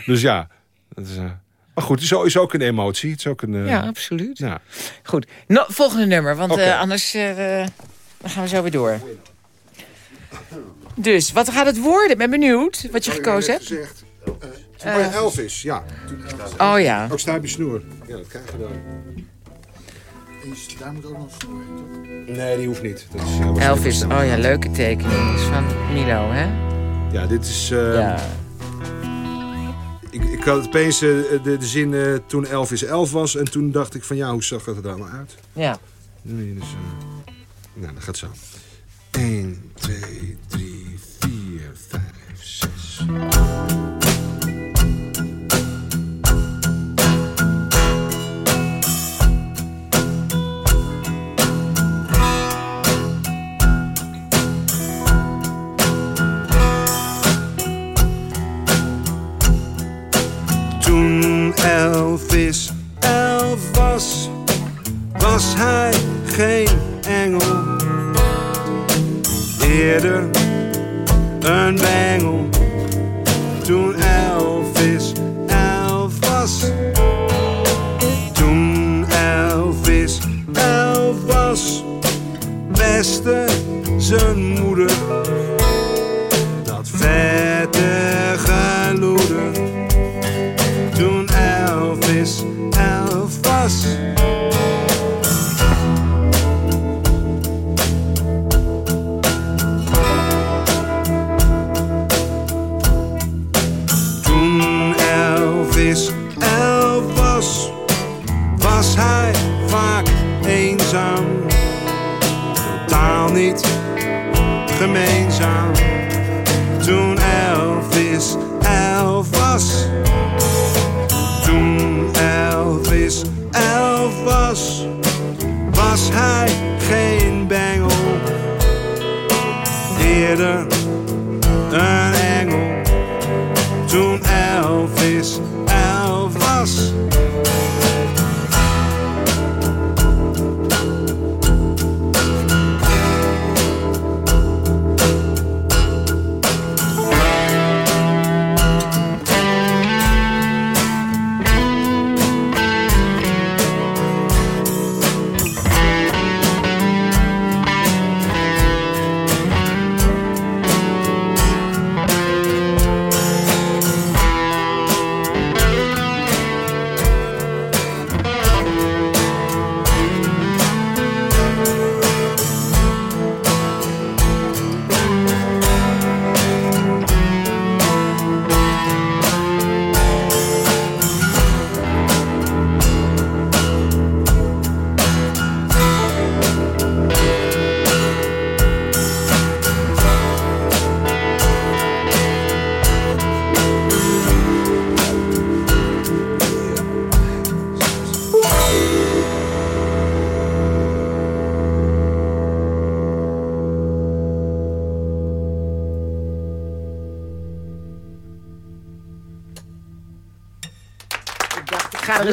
Dus ja, dat is, eh, maar goed, het is, ook- is ook een emotie. Het is ook een, eh, ja, absoluut. ja. Goed, no, volgende nummer, want Oké. eh, anders eh, dan gaan we zo weer door. Dus, wat gaat het worden? Ik ben benieuwd wat je gekozen hebt. Gezegd, uh, Elvis, ja. Oh ja. Ook stuipje snoer. Ja, dat krijg je dan. Daar moet ook nog een snoer in, toch? Nee, die hoeft niet. Dat is, Elvis, oh ja, leuke tekening. Dat is van Milo, hè? Ja, dit is... eh, Ja. Ik, had opeens eh, de, de zin eh, toen Elvis 11 was. En toen dacht ik van ja, hoe zag het er allemaal uit? ja. Nee, dus, eh, nou, dat gaat zo. 1, 2, 3, 4, 5, 6. Elf was, was hij geen engel. Eerder een bengel. Toen Elvis elf was. Toen Elvis elf was, beste zijn moeder. Elf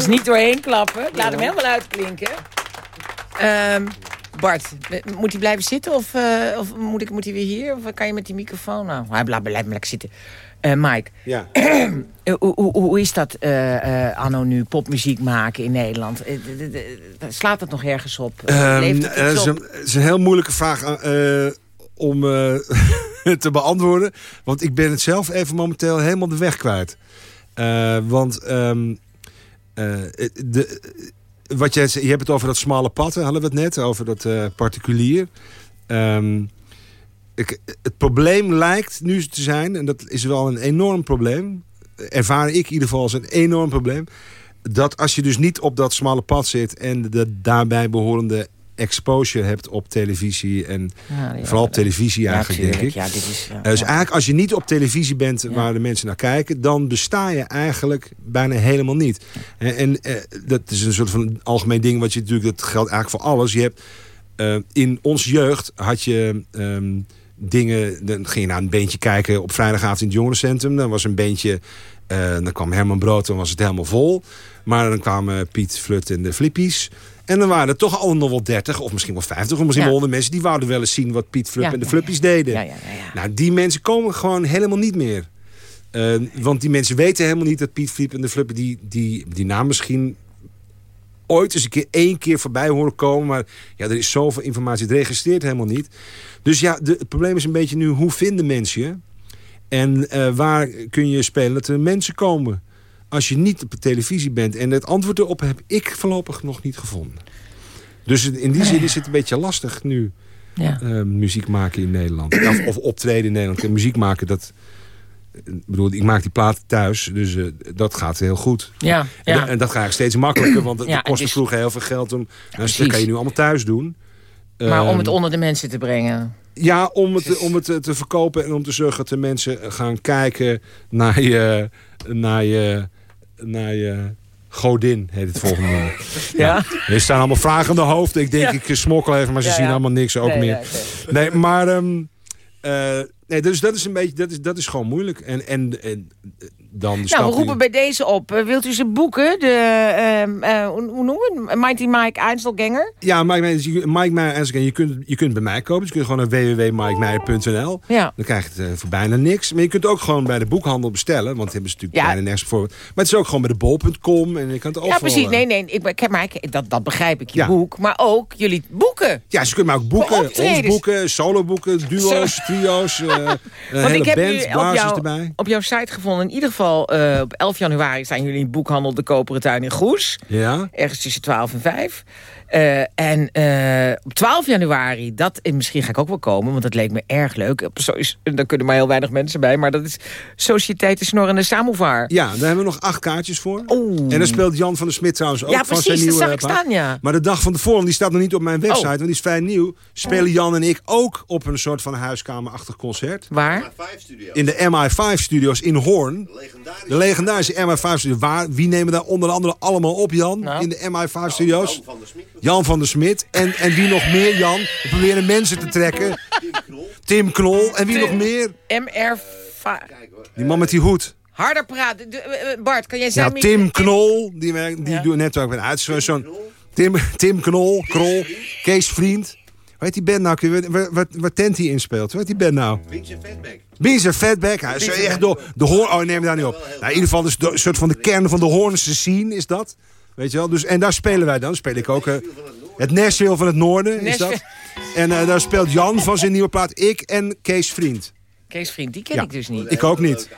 Ik ga eens niet doorheen klappen. Ik laat hem helemaal uitklinken. Ehm, Bart, moet hij blijven zitten of, eh, of moet, ik, moet hij weer hier? Of kan je met die microfoon? Nou, hij blijft blijf lekker zitten. Eh, Mike, Ja. eh, hoe, hoe, hoe is dat eh, eh, anno nu popmuziek maken in Nederland? Slaat het nog ergens op? Eh, Ehm, leeft het dat is op? een, het is een heel moeilijke vraag eh, om eh, te beantwoorden. Want ik ben het zelf even momenteel helemaal de weg kwijt. Eh, want ehm, eh, de, wat jij, zei, je hebt het over dat smalle pad, hadden we het net, over dat eh, particulier. Ehm, het probleem lijkt nu te zijn, en dat is wel een enorm probleem, ervaar ik in ieder geval als een enorm probleem, dat als je dus niet op dat smalle pad zit en de daarbij behorende exposure hebt op televisie en Ja, ja, vooral op televisie ja, eigenlijk, denk ik. Ja, dit is, ja, Eh, dus eigenlijk als je niet op televisie bent waar de mensen naar kijken... dan besta je eigenlijk bijna helemaal niet. En, en eh, dat is een soort van algemeen ding wat je natuurlijk... dat geldt eigenlijk voor alles. Je hebt, eh, in ons jeugd had je ehm, dingen... dan ging je naar een beentje kijken op vrijdagavond in het jongerencentrum. Dan was een beentje... eh, dan kwam Herman Brood, dan was het helemaal vol. Maar dan kwamen Piet Flut en de Flippies... En dan waren er toch al nog wel 30 of misschien wel 50 of misschien wel 100 mensen... die wouden wel eens zien wat Piet Flup en de Fluppies deden. Ja, ja, ja, ja. Nou, die mensen komen gewoon helemaal niet meer. Eh, want die mensen weten helemaal niet dat Piet Flip en de Fluppen... die, die, die naam misschien ooit eens een keer één keer voorbij horen komen. Maar ja, er is zoveel informatie. Het registreert helemaal niet. Dus ja, de, het probleem is een beetje nu... hoe vinden mensen je? En eh, waar kun je spelen dat er mensen komen? Als je niet op de televisie bent. En het antwoord erop heb ik voorlopig nog niet gevonden. Dus in die zin is het een beetje lastig nu ja. eh, muziek maken in Nederland. Of, of optreden in Nederland. En muziek maken, dat... Ik bedoel, ik maak die platen thuis, dus eh, dat gaat heel goed. ja, En, ja. en dat ga ik steeds makkelijker, want het Ja, kostte dus- vroeger heel veel geld. Om, nou, dat kan je nu allemaal thuis doen. maar om Ehm, het onder de mensen te brengen. Ja, om het, om het te verkopen en om te zorgen dat de mensen gaan kijken naar je, naar je, naar je godin, heet het volgende. ja. Ja. Er staan allemaal vragen in de hoofd. Ik denk, Ja. ik smokkel even, maar ze Ja, zien allemaal niks ook Nee, meer. Nee, maar... ehm, eh, nee, dus dat is een beetje, dat is, dat is gewoon moeilijk. En, en, en dan Nou, we roepen bij deze op. Eh, wilt u ze boeken? De, eh, hoe noemen we het? Mighty Mike Einzelganger? Ja, Mike Meijer, je- Mike Meijer, en je kunt, je kunt bij mij kopen. Dus je kunt gewoon naar www.mikemeijer.nl. Ja. Dan krijg je het eh, voor bijna niks. Maar je kunt ook gewoon bij de boekhandel bestellen. Want hebben ze natuurlijk Ja. bijna nergens voor. Maar het is ook gewoon bij de bol.com. En je kan het Ja, precies. Nee, nee. Ik, ik maar, ik- dat, dat begrijp ik, je Ja. boek. Maar ook jullie boeken. Ja, ze kunnen ook boeken. Ons boeken, soloboeken, duo's, trio's. hele ik heb band, nu op, blazers jou, erbij. op jouw site gevonden... in ieder geval eh, op 11 januari staan jullie in boekhandel De Koperen Tuin in Goes. Ja. Ergens tussen 12 en 5. Eh, en eh, op 12 januari, dat, en misschien ga ik ook wel komen... want dat leek me erg leuk. Zo is- Daar kunnen maar heel weinig mensen bij. Maar dat is Sociëteit de Snor en de Samovar. Ja, daar hebben we nog acht kaartjes voor. Oeh. En daar speelt Jan van der Smit trouwens ook Ja, van precies, zijn dat nieuwe zag ik staan, ja. Maar de dag van tevoren, die staat nog niet op mijn website, Oh. want die is vrij nieuw. Spelen Jan en ik ook op een soort van huiskamerachtig concert. Waar? In de MI5-studio's in Hoorn. De legendarische MI5-studio. Waar, wie nemen daar onder andere allemaal op, Jan? Nou. In de MI5-studio's? Jan van der Smit. Jan van der Smit. En, en wie nog meer, Jan? We proberen mensen te trekken. Tim Knol. Tim Knol. En wie nog meer? MR... Kijk hoor. Die man met die hoed. Harder praten. Eh, eh, Bart, kan jij zijn... Ja, Tim Knol. Die, werkt- die Ja. doet net ook een uit. zo- Zo'n Tim, Tim Knol. Krol. Kees Vriend. Hoe heet die band nou? Waar, waar, waar Tent die inspeelt. Hoe heet die band nou? En Fatback. Beans en Fatback. Hij is echt door de hoorn. Oh, neem daar niet op. Nou, in ieder geval dus de, een soort van de kern van de Hoornse scene is dat. Weet je wel? Dus, en daar spelen wij dan. Speel ik ook. eh, het Nashville van het Noorden is dat. En eh, daar speelt Jan van zijn nieuwe plaat. Ik en Kees Vriend. Kees Vriend, die ken Ja. ik dus niet. Ik ook niet.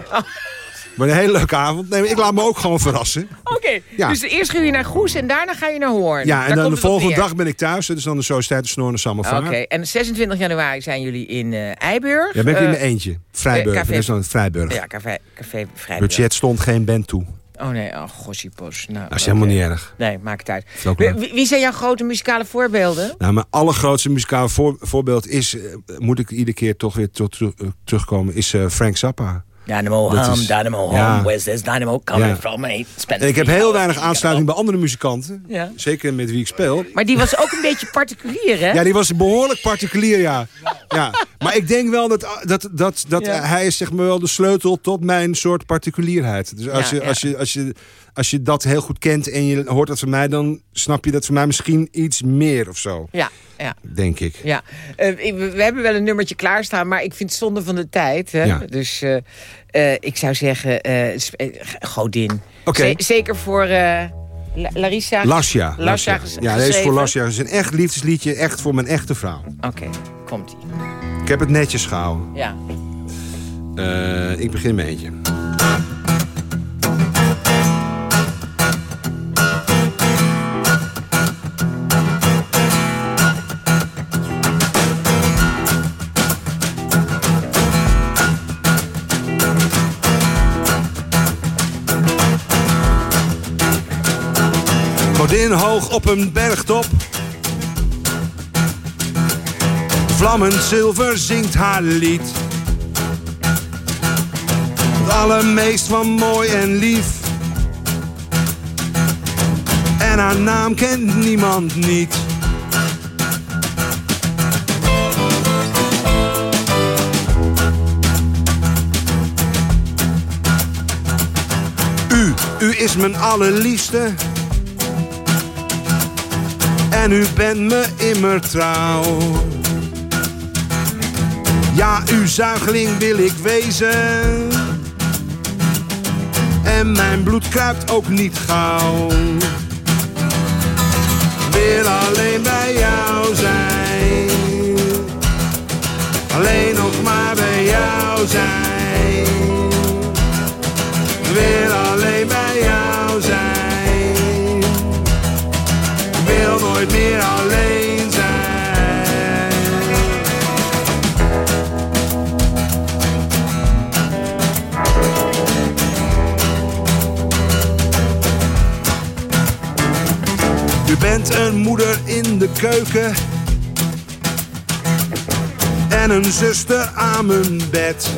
Maar een hele leuke avond. Nee, ik laat me ook gewoon verrassen. Oké, Ja. dus eerst ga je naar Goes en daarna ga je naar Hoorn. Ja, Daar en dan de volgende dag ben ik thuis. Dat is dan de Sociëteit de Snor en. Oké, en 26 januari zijn jullie in eh Eiburg. Ja, ben ik in mijn eentje. Vrijburg. café- Dat is dan het Vrijburg. Ja, café, café Vrijburg. Budget stond geen band toe. Oh nee, oh gossiepos. Nou, Dat is helemaal niet erg. Nee, maakt het uit. Wie, zijn jouw grote muzikale voorbeelden? Nou, mijn allergrootste muzikale voor- voorbeeld is, eh, moet ik iedere keer toch weer tot, terug- terugkomen, is eh, Frank Zappa. Dynamo Dat home, is- Dynamo home, ja. where's this Dynamo coming Ja. from? Hey, En ik heb heel weinig aansluiting bij andere muzikanten. Ja. Zeker met wie ik speel. Maar die was ook een beetje particulier, hè? Ja, die was behoorlijk particulier, ja. ja. Maar ik denk wel dat, dat, dat, dat Ja. hij is zeg maar wel de sleutel tot mijn soort particulierheid. Dus als, Ja, je, ja. Als, je, als, je, als je dat heel goed kent en je hoort dat van mij... dan snap je dat van mij misschien iets meer of zo, Ja, ja. denk ik. Ja, Eh, we hebben wel een nummertje klaarstaan, maar ik vind het zonde van de tijd. Hè? Ja. Dus eh, eh, ik zou zeggen, godin. Zeker voor La- Larissa. Lasja. Lasja Ja, deze is voor. Lasja. Het is een echt liefdesliedje, echt voor mijn echte vrouw. Oké, komt-ie. Ik heb het netjes gehouden. Ja. Ik begin met eentje. Hoog op een bergtop. Vlammend zilver zingt haar lied. Het allermeest van mooi en lief. En haar naam kent niemand niet. U, u is mijn allerliefste. En u bent me immer trouw. Ja, uw zuigeling wil ik wezen. En mijn bloed kruipt ook niet gauw. Wil alleen bij jou zijn. Alleen nog maar bij jou zijn. Wil nooit meer alleen zijn. U bent een moeder in de keuken. en een zuster aan mijn bed.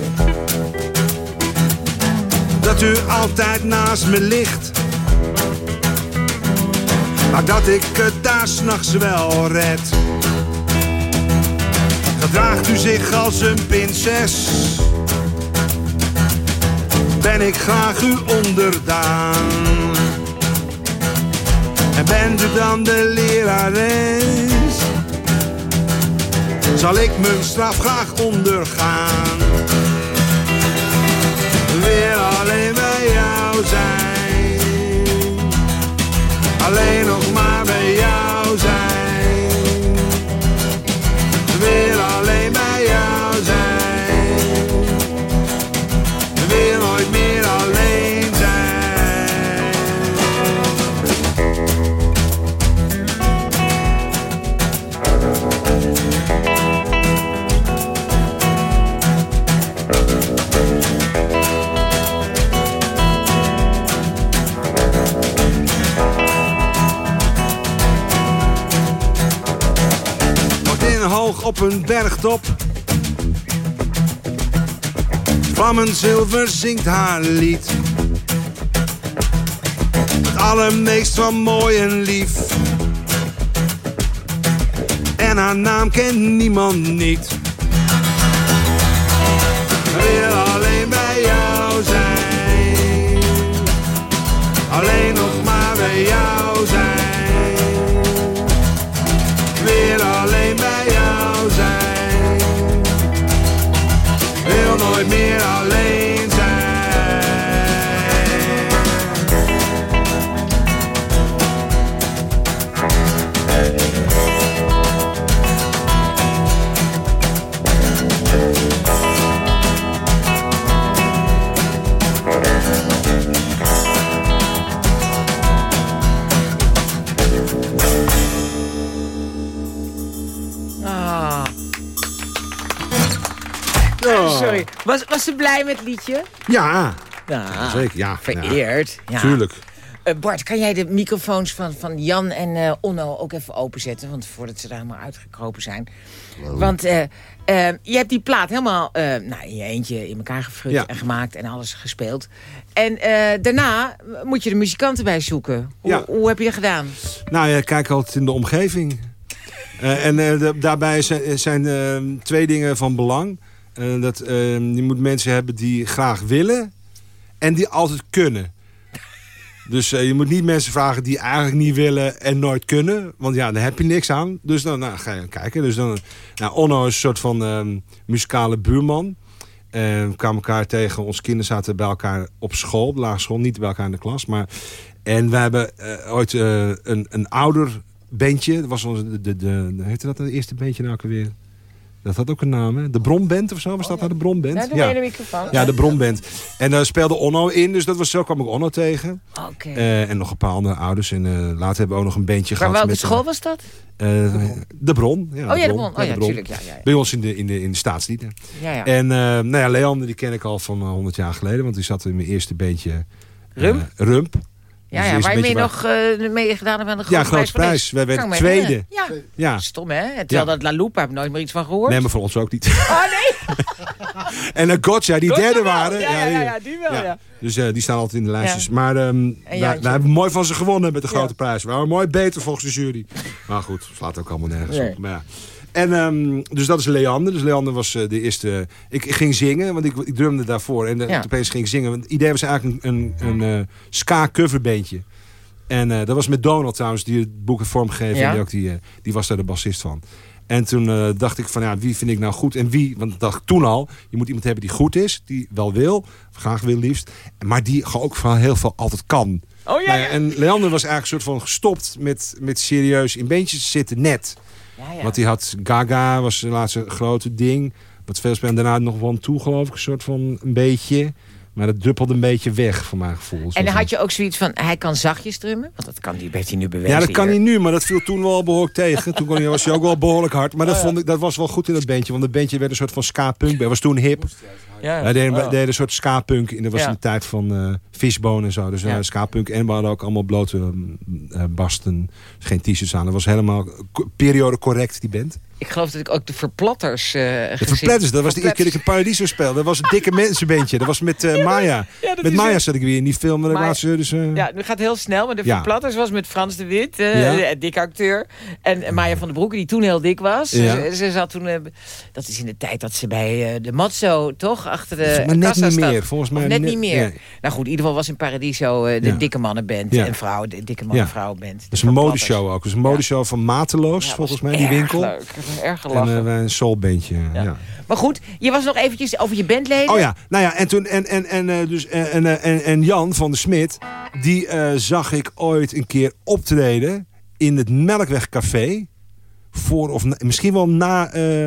Dat u altijd naast me ligt. Maar dat ik het daar s'nachts wel red. Gedraagt u zich als een prinses? Ben ik graag uw onderdaan? En bent u dan de lerares? Zal ik mijn straf graag ondergaan? Weer alleen bij jou zijn. Alleen nog maar bij bergtop. Vlammenzilver zingt haar lied. Het allermeest van mooi en lief. En haar naam kent niemand niet. Wil alleen bij jou zijn. Alleen nog maar bij jou Was, was ze blij met het liedje? Ja, Ja, zeker. Ja, vereerd. Ja. Tuurlijk. Eh, Bart, kan jij de microfoons van, van Jan en eh, Onno ook even openzetten? Want voordat ze daar helemaal uitgekropen zijn. Want eh, je hebt die plaat helemaal nou, in je eentje in elkaar gefrut Ja. en gemaakt en alles gespeeld. En daarna moet je de muzikanten bij zoeken. Hoe, Ja. hoe heb je dat gedaan? Nou, je kijkt altijd in de omgeving. En de- daarbij zijn, zijn twee dingen van belang. Dat, eh, je moet mensen hebben die graag willen en die altijd kunnen. Dus eh, je moet niet mensen vragen die eigenlijk niet willen en nooit kunnen. Want ja, daar heb je niks aan. Dus dan nou, ga je kijken. Dus dan, nou, Onno is een soort van ehm, muzikale buurman. Eh, we kwamen elkaar tegen. Onze kinderen zaten bij elkaar op school, op de lagere school. Niet bij elkaar in de klas. Maar, en we hebben eh, ooit eh, een, een ouder bandje. Dat was onze, de, de, de, heette dat het eerste bandje nou ook alweer? Dat had ook een naam, hè? De Bronband of zo? Was dat nou de Bronband? Ja, maar de microfoon. Ja, de Bronband. En daar speelde Onno in, dus dat was, zo kwam ik Onno tegen. Oké. Eh, en nog een paar andere ouders. En eh, later hebben we ook nog een bandje Maar gehad. welke met, school was dat? eh, de Bron. Ja, oh ja, de Bron. Oh ja, tuurlijk. Ja, ja, ja. Bij ons in de, in de, in de staatslieden. ja, ja. En eh, nou ja, Leander die ken ik al van eh, 100 jaar geleden. Want die zat in mijn eerste bandje. eh, Rump? Rump. Ja, Dus ja, is waar je beetje nog eh, mee gedaan hebt aan de Ja, grote grote prijs. prijs. Wij Kan werden tweede. Ja, Ja. stom hè? Terwijl dat La Lupa heb ik nooit meer iets van gehoord. Nee, maar voor ons ook niet. Oh nee! en een Gotcha, die derde waren. Ja, ja, die- ja, ja, die wel, ja. Dus eh, die staan altijd in de lijstjes. Maar ehm wij, Jantje? wij hebben mooi van ze gewonnen met de grote prijs. We waren mooi beter volgens de jury. Maar goed, slaat ook allemaal nergens op. Maar ja. En dus dus dat is Leander. Dus Leander was eh, de eerste... Ik, ik ging zingen, want ik, ik drumde daarvoor. En uh, Ja. opeens ging ik zingen. Want het idee was eigenlijk een, een, een eh, ska-coverbeentje. En eh, dat was met Donald trouwens, die het boek heeft vormgegeven. Ja. En die, ook die, eh, die was daar de bassist van. En toen eh, dacht ik van, ja, wie vind ik nou goed en wie? Want ik dacht toen al, je moet iemand hebben die goed is. Die wel wil, graag wil liefst. Maar die ook vooral heel veel altijd kan. Oh ja, Nou ja, en Leander was eigenlijk soort van gestopt met, met serieus in beentjes zitten net. Ja. Want hij had Gaga, was zijn laatste grote ding. Wat veel spelen. Daarna nog One Two geloof ik, een soort van een beetje. Maar dat duppelde een beetje weg, voor mijn gevoel. En dan had je ook zoiets van, hij kan zachtjes drummen? Want dat kan die Betty nu bewezen Ja, dat kan hier. hij nu, maar dat viel toen wel behoorlijk tegen. Toen kon hij, was hij ook wel behoorlijk hard. Maar dat, vond ik, dat was wel goed in dat bandje. Want dat bandje werd een soort van ska-punk. Dat was toen hip. Ja. Wij deden, wij Oh. een soort ska-punk. En dat was Ja. in de tijd van eh Fishbone en zo. Dus Ja. eh, ska-punk. En we hadden ook allemaal blote mm, eh, basten. Geen t-shirts aan. Dat was helemaal periode correct, die band. Ik geloof dat ik ook de Verplatters eh De gezien Verpletters, dat was de dat een Paradiso speelde. Dat was een dikke mensenbeentje. Dat was met eh, Maya. ja, dat met Maya zat ik weer in die film. Laatste, dus, eh, Ja, nu gaat het heel snel, maar de Ja. Verplatters was met Frans de Wit, Ja. de dikke acteur. En Maya van den Broeke, die toen heel dik was. Ze, ze zat toen, dat is in de tijd dat ze bij de Matzo, toch? Achter de maar net niet meer. Volgens mij Of net net- niet meer. nee. Nou goed, in ieder geval was in Paradiso de dikke mannenband. Ja. En vrouw, de dikke mannen-vrouwenband. Dat is een modeshow ook. Dat is een modeshow van Mateloos, volgens mij, die winkel. Leuk. Erg En gelachen. eh, wij een soulbandje. Ja. Maar goed, je was nog eventjes over je bandleden. Oh ja, nou ja, en toen en, en, en, eh, dus, en, en, en, en Jan van der Smit, die eh, zag ik ooit een keer optreden in het Melkwegcafé. Voor of na- misschien wel na eh,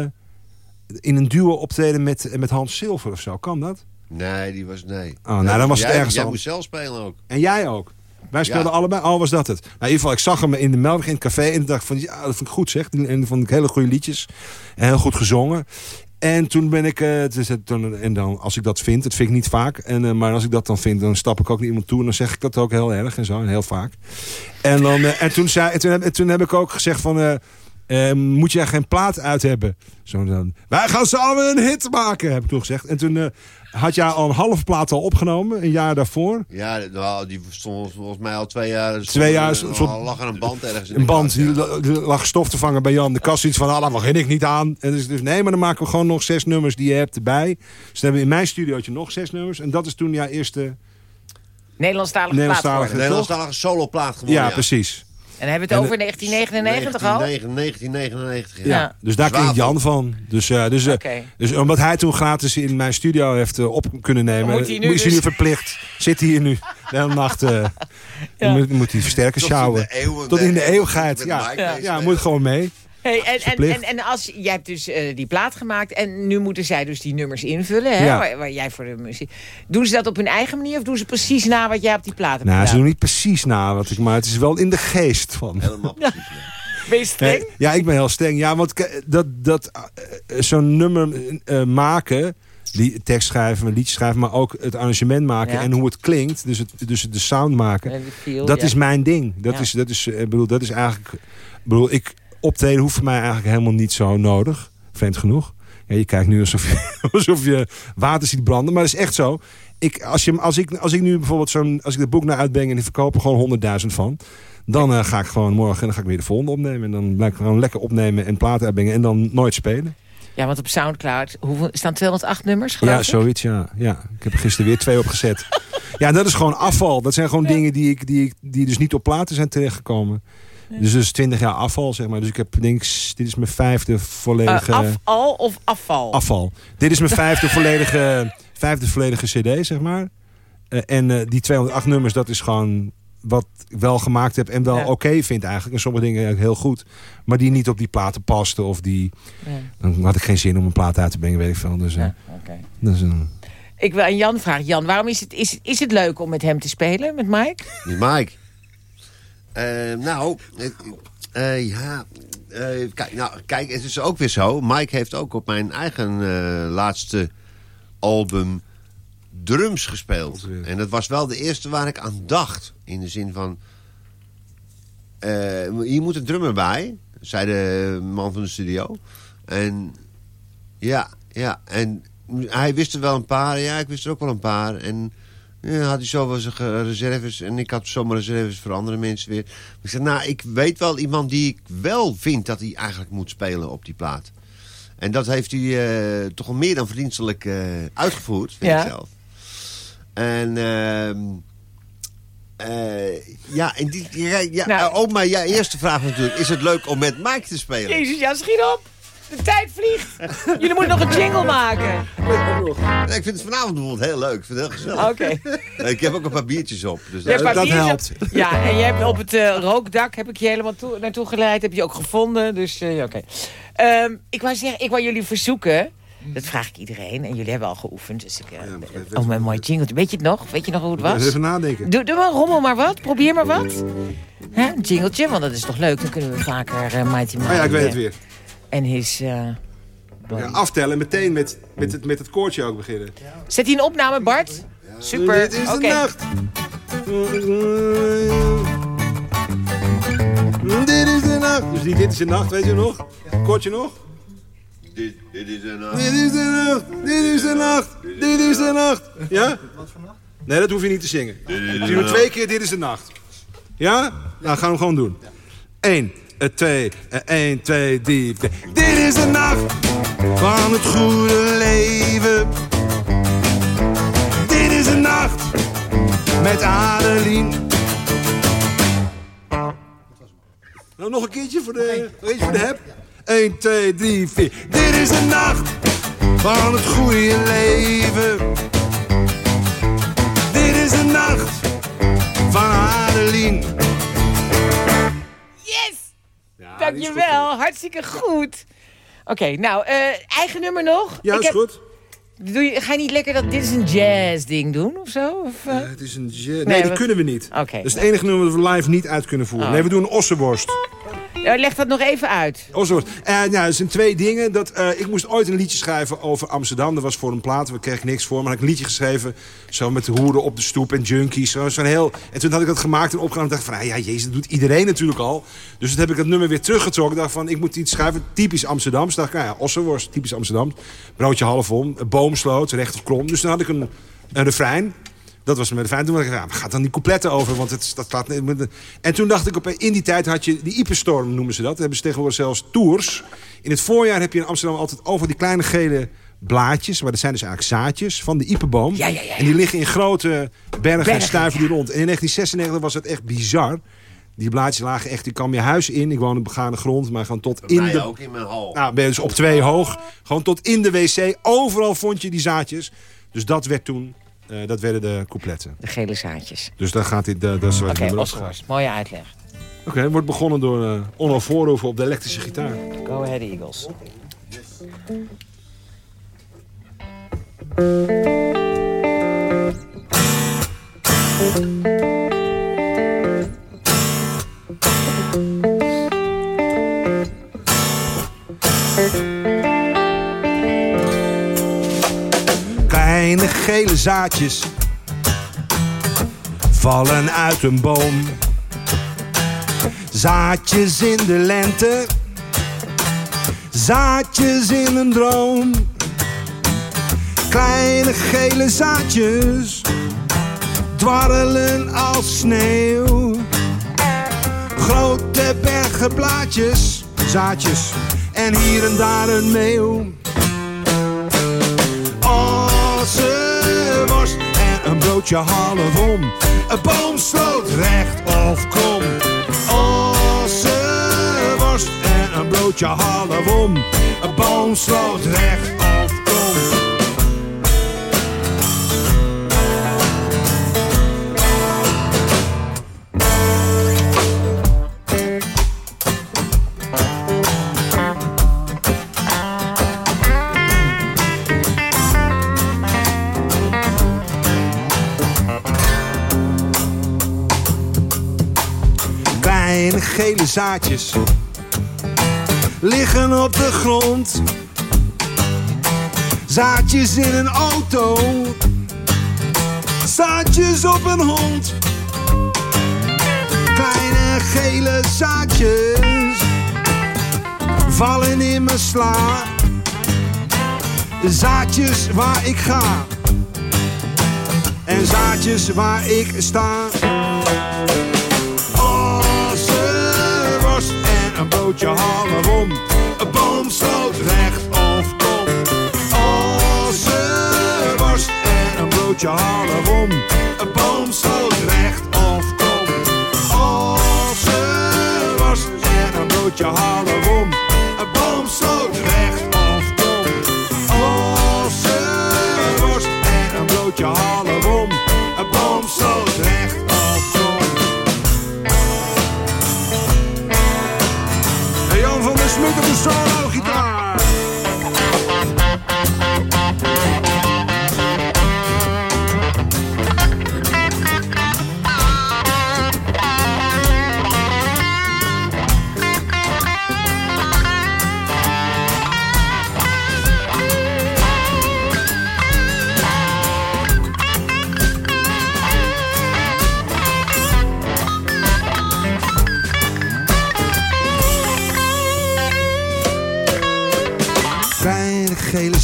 in een duo optreden met, met Hans Silver of zo. Kan dat? Nee, die was nee. Oh, nou, dan was het jij, ergens Jij al. moest zelf spelen ook. En jij ook. Wij speelden Ja. allebei. Oh, was dat het? Nou, in ieder geval, ik zag hem in de Melkweg in het café. En dacht van, ja, dat vond ik goed zeg. En vond ik hele goede liedjes. En heel goed gezongen. En toen ben ik, dus het- toen, en dan als ik dat vind, dat vind ik niet vaak. En, eh, maar als ik dat dan vind, dan stap ik ook naar iemand toe. En dan zeg ik dat ook heel erg en zo, en heel vaak. En, dan, eh, en, toen, zei, en, toen, heb, en toen heb ik ook gezegd van, moet jij geen plaat uit hebben? Zo dan, wij gaan samen een hit maken, heb ik toen gezegd. En toen had jij al een half plaat al opgenomen, een jaar daarvoor. Ja, die stond volgens mij al twee jaar. Twee jaar, er- al lag er een band ergens in Een band, die lag stof te vangen bij Jan. De kast iets van, ah, daar begin ik niet aan. En dus, dus nee, maar dan maken we gewoon nog zes nummers die je hebt erbij. Dus dan hebben we in mijn studiootje nog zes nummers. En dat is toen jouw eerste... Nederlandstalige plaat Nederlandstalige- geworden. Nederlandstalige soloplaat geworden. Ja, precies. En hebben we het En, over 1999 al? 1999, Ja. Ja. Dus daar klinkt Zwavel. Jan van. Dus, eh, dus, eh, dus omdat hij toen gratis in mijn studio heeft eh, op kunnen nemen... Moet hij nu is hij nu dus- verplicht. Zit hij hier nu de hele nacht... eh, Ja. moet, moet hij versterken sjouwen. Tot in de eeuwigheid. Ja, ja, moet gewoon mee. Hey, en, en, en, en als jij hebt dus eh, die plaat gemaakt en nu moeten zij dus die nummers invullen, hè, Ja. waar, waar jij voor de muziek. Doen ze dat op hun eigen manier of doen ze precies na wat jij op die plaat hebt Nou, ze gedaan? doen niet precies na wat ik... Maar het is wel in de geest van... Helemaal precies. ja. Ben je streng? Ja, ik ben heel streng. Ja, want dat, dat, eh, zo'n nummer eh, maken, die tekst schrijven, een liedje schrijven, maar ook het arrangement maken Ja. en hoe het klinkt, dus, het, dus de sound maken, feel, dat ja. is mijn ding. Dat, Ja. is, dat, is, ik bedoel, dat is eigenlijk, ik bedoel, ik optreden hoeft voor mij eigenlijk helemaal niet zo nodig, vreemd genoeg. Ja, je kijkt nu alsof je, alsof je water ziet branden, maar dat is echt zo. Ik, als, je, als, ik, als ik nu bijvoorbeeld zo'n, als ik het boek naar uitbreng en ik verkoop er gewoon 100.000 van, dan eh, ga ik gewoon morgen en dan ga ik weer de volgende opnemen. En dan blijf ik gewoon lekker opnemen en platen uitbrengen en dan nooit spelen. Ja, want op Soundcloud hoeveel, staan 208 nummers, geloof Ja, ik? zoiets, ja. ja. Ik heb er gisteren weer twee opgezet. ja, dat is gewoon afval. Dat zijn gewoon dingen die, ik, die, ik, die dus niet op platen zijn terechtgekomen. Dus dus 20 jaar afval, zeg maar. Dus ik heb, denk ik, dit is mijn vijfde Eh, volledige afal of afval? afval. Dit is mijn vijfde volledige, vijfde volledige cd, zeg maar. Eh, en eh, die 208 nummers, dat is gewoon wat ik wel gemaakt heb en wel Ja. oké vind eigenlijk. En sommige dingen heel goed. Maar die niet op die platen pasten. Of die... Ja. Dan had ik geen zin om een plaat uit te brengen, weet ik veel. Dus, eh, Ja, oké. dus, eh, Ik wil aan Jan vragen. Jan, waarom is het, is, is het leuk om met hem te spelen, met Mike? Die Mike. Eh, nou, eh, ja. eh, kijk, nou, kijk, het is ook weer zo. Mike heeft ook op mijn eigen laatste album drums gespeeld. En dat was wel de eerste waar ik aan dacht. In de zin van... hier moet een drummer bij, zei de man van de studio. En ja, ja. En hij wist er wel een paar. Ja, ik wist er ook wel een paar. En ja, had hij zo wel zijn reserves. En ik had zomaar reserves voor andere mensen weer. Maar ik zei, nou, ik weet wel iemand die ik wel vind dat hij eigenlijk moet spelen op die plaat. En dat heeft hij eh, toch wel meer dan verdienstelijk eh, uitgevoerd, vind Ja. ik zelf. En ehm, eh, ja, en die, ja, ja, Nou. ook maar ja, eerste vraag natuurlijk, is het leuk om met Mike te spelen? Jezus, ja, schiet op! De tijd vliegt! Jullie moeten nog een jingle maken. Nee, ik vind het vanavond bijvoorbeeld heel leuk. Ik vind het heel gezellig. Oké. Nee, Ik heb ook een paar biertjes op. Dus dat- helpt. Ja, en je hebt op het eh, rookdak heb ik je helemaal toe, naartoe geleid. Heb je ook gevonden. Dus eh, ja, oké. Ehm, ik wou zeggen, ik wou jullie verzoeken. Dat vraag ik iedereen. En jullie hebben al geoefend. Dus ik, eh, weet- oh, mijn mooi jingle. Weet je het nog? Weet je nog hoe het was? Even nadenken. Doe, doe maar, rommel maar wat. Probeer maar wat. Hè, een jingletje, want dat is toch leuk. Dan kunnen we vaker eh, Mighty Mike Oh ja, ik weet het weer. En his... eh, Ja, aftellen, meteen met, met, het, met het koortje ook beginnen. Zet hij een opname, Bart? Super. Dit is Oké. de nacht. Dit is de nacht. Dus niet dit is de nacht, weet je nog? Koortje nog? Dit, dit is een nacht. Dit is de nacht, dit is de nacht, dit is de nacht. Ja? Wat voor nacht? Nee, dat hoef je niet te zingen. de we nacht. twee keer, dit is de nacht. Ja? Nou, gaan we hem gewoon doen. Eén, twee, eh, één, twee, drie, vier. Dit is de nacht van het goede leven. Dit is de nacht met Adeline. Nou, nog een keertje voor de, eentje voor de heb. 1, 2, 3, 4. Dit is de nacht van het goede leven. Dit is de nacht van Adeline. Dankjewel, hartstikke goed. Oké, nou, eh, eigen nummer nog? Ja, Ik is heb- goed. Doe je, ga je niet lekker dat dit is een jazz ding doen of zo? Of, eh? Eh, het is een jazz- Nee, Nee, die wat- kunnen we niet. Oké. Dat is het enige nummer dat we live niet uit kunnen voeren. Oh. Nee, we doen een ossenworst. Leg dat nog even uit. Ossenworst. Eh nou, zijn twee dingen. Dat, eh, ik moest ooit een liedje schrijven over Amsterdam. Dat was voor een plaat, kreeg ik niks voor. Maar ik had een liedje geschreven, zo met de hoeren op de stoep en junkies. Zo, zo'n heel... En toen had ik dat gemaakt en opgenomen. En dacht van, ah, ja, jezus, dat doet iedereen natuurlijk al. Dus toen heb ik dat nummer weer teruggetrokken. Ik dacht van, ik moet iets schrijven, typisch Amsterdam. Dus dacht ik, nou ja, typisch Amsterdam. Broodje half om, boomsloot, recht of. Dus toen had ik een, een refrein. Dat was mijn refrein. Toen dacht ik, ja, gaat dan die coupletten over? Want het, dat staat... En toen dacht ik, op, in die tijd had je die Ieperstorm, noemen ze dat. Dat hebben ze tegenwoordig zelfs tours. In het voorjaar heb je in Amsterdam altijd over die kleine gele blaadjes. Maar dat zijn dus eigenlijk zaadjes van de iepenboom. Ja, ja, ja, ja. En die liggen in grote bergen, en stuiven die rond. En in 1996 was het echt bizar. Die blaadjes lagen echt, ik kwam je huis in. Ik woon op begane grond, maar gewoon tot in Mij de... ook in mijn hal. Nou, ben je dus op twee hoog. Gewoon tot in de wc. Overal vond je die zaadjes. Dus dat werd toen... eh, dat werden de coupletten. De gele zaadjes. Dus daar gaat dit, dat is Oké, Oscars. Mooie uitleg. Oké, wordt begonnen door eh Onno Voorhoeven op de elektrische gitaar. Go ahead, Eagles. Gele zaadjes vallen uit een boom. Zaadjes in de lente, zaadjes in een droom. Kleine gele zaadjes dwarrelen als sneeuw. Grote bergen blaadjes, zaadjes en hier en daar een meeuw. En een broodje half om. Een boomsloot recht of krom. Ossenworst en een broodje half om. Een boomsloot recht gele zaadjes liggen op de grond. Zaadjes in een auto, zaadjes op een hond. Kleine gele zaadjes vallen in mijn sla. Zaadjes waar ik ga en zaadjes waar ik sta. En een broodje half om. Een boomsloot recht of kom. Ossenworst en een broodje half om. Een boomsloot recht of kom. Ossenworst en een broodje half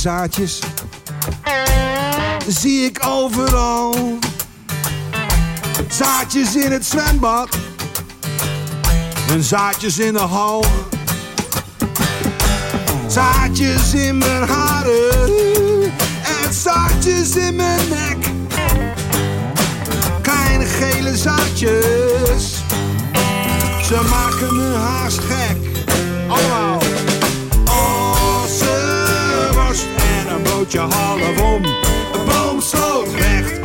zaadjes zie ik overal. Zaadjes in het zwembad en zaadjes in de hal. Zaadjes in mijn haren en zaadjes in mijn nek. Kleine gele zaadjes, ze maken me haast gek. Een broodje half om. De boom recht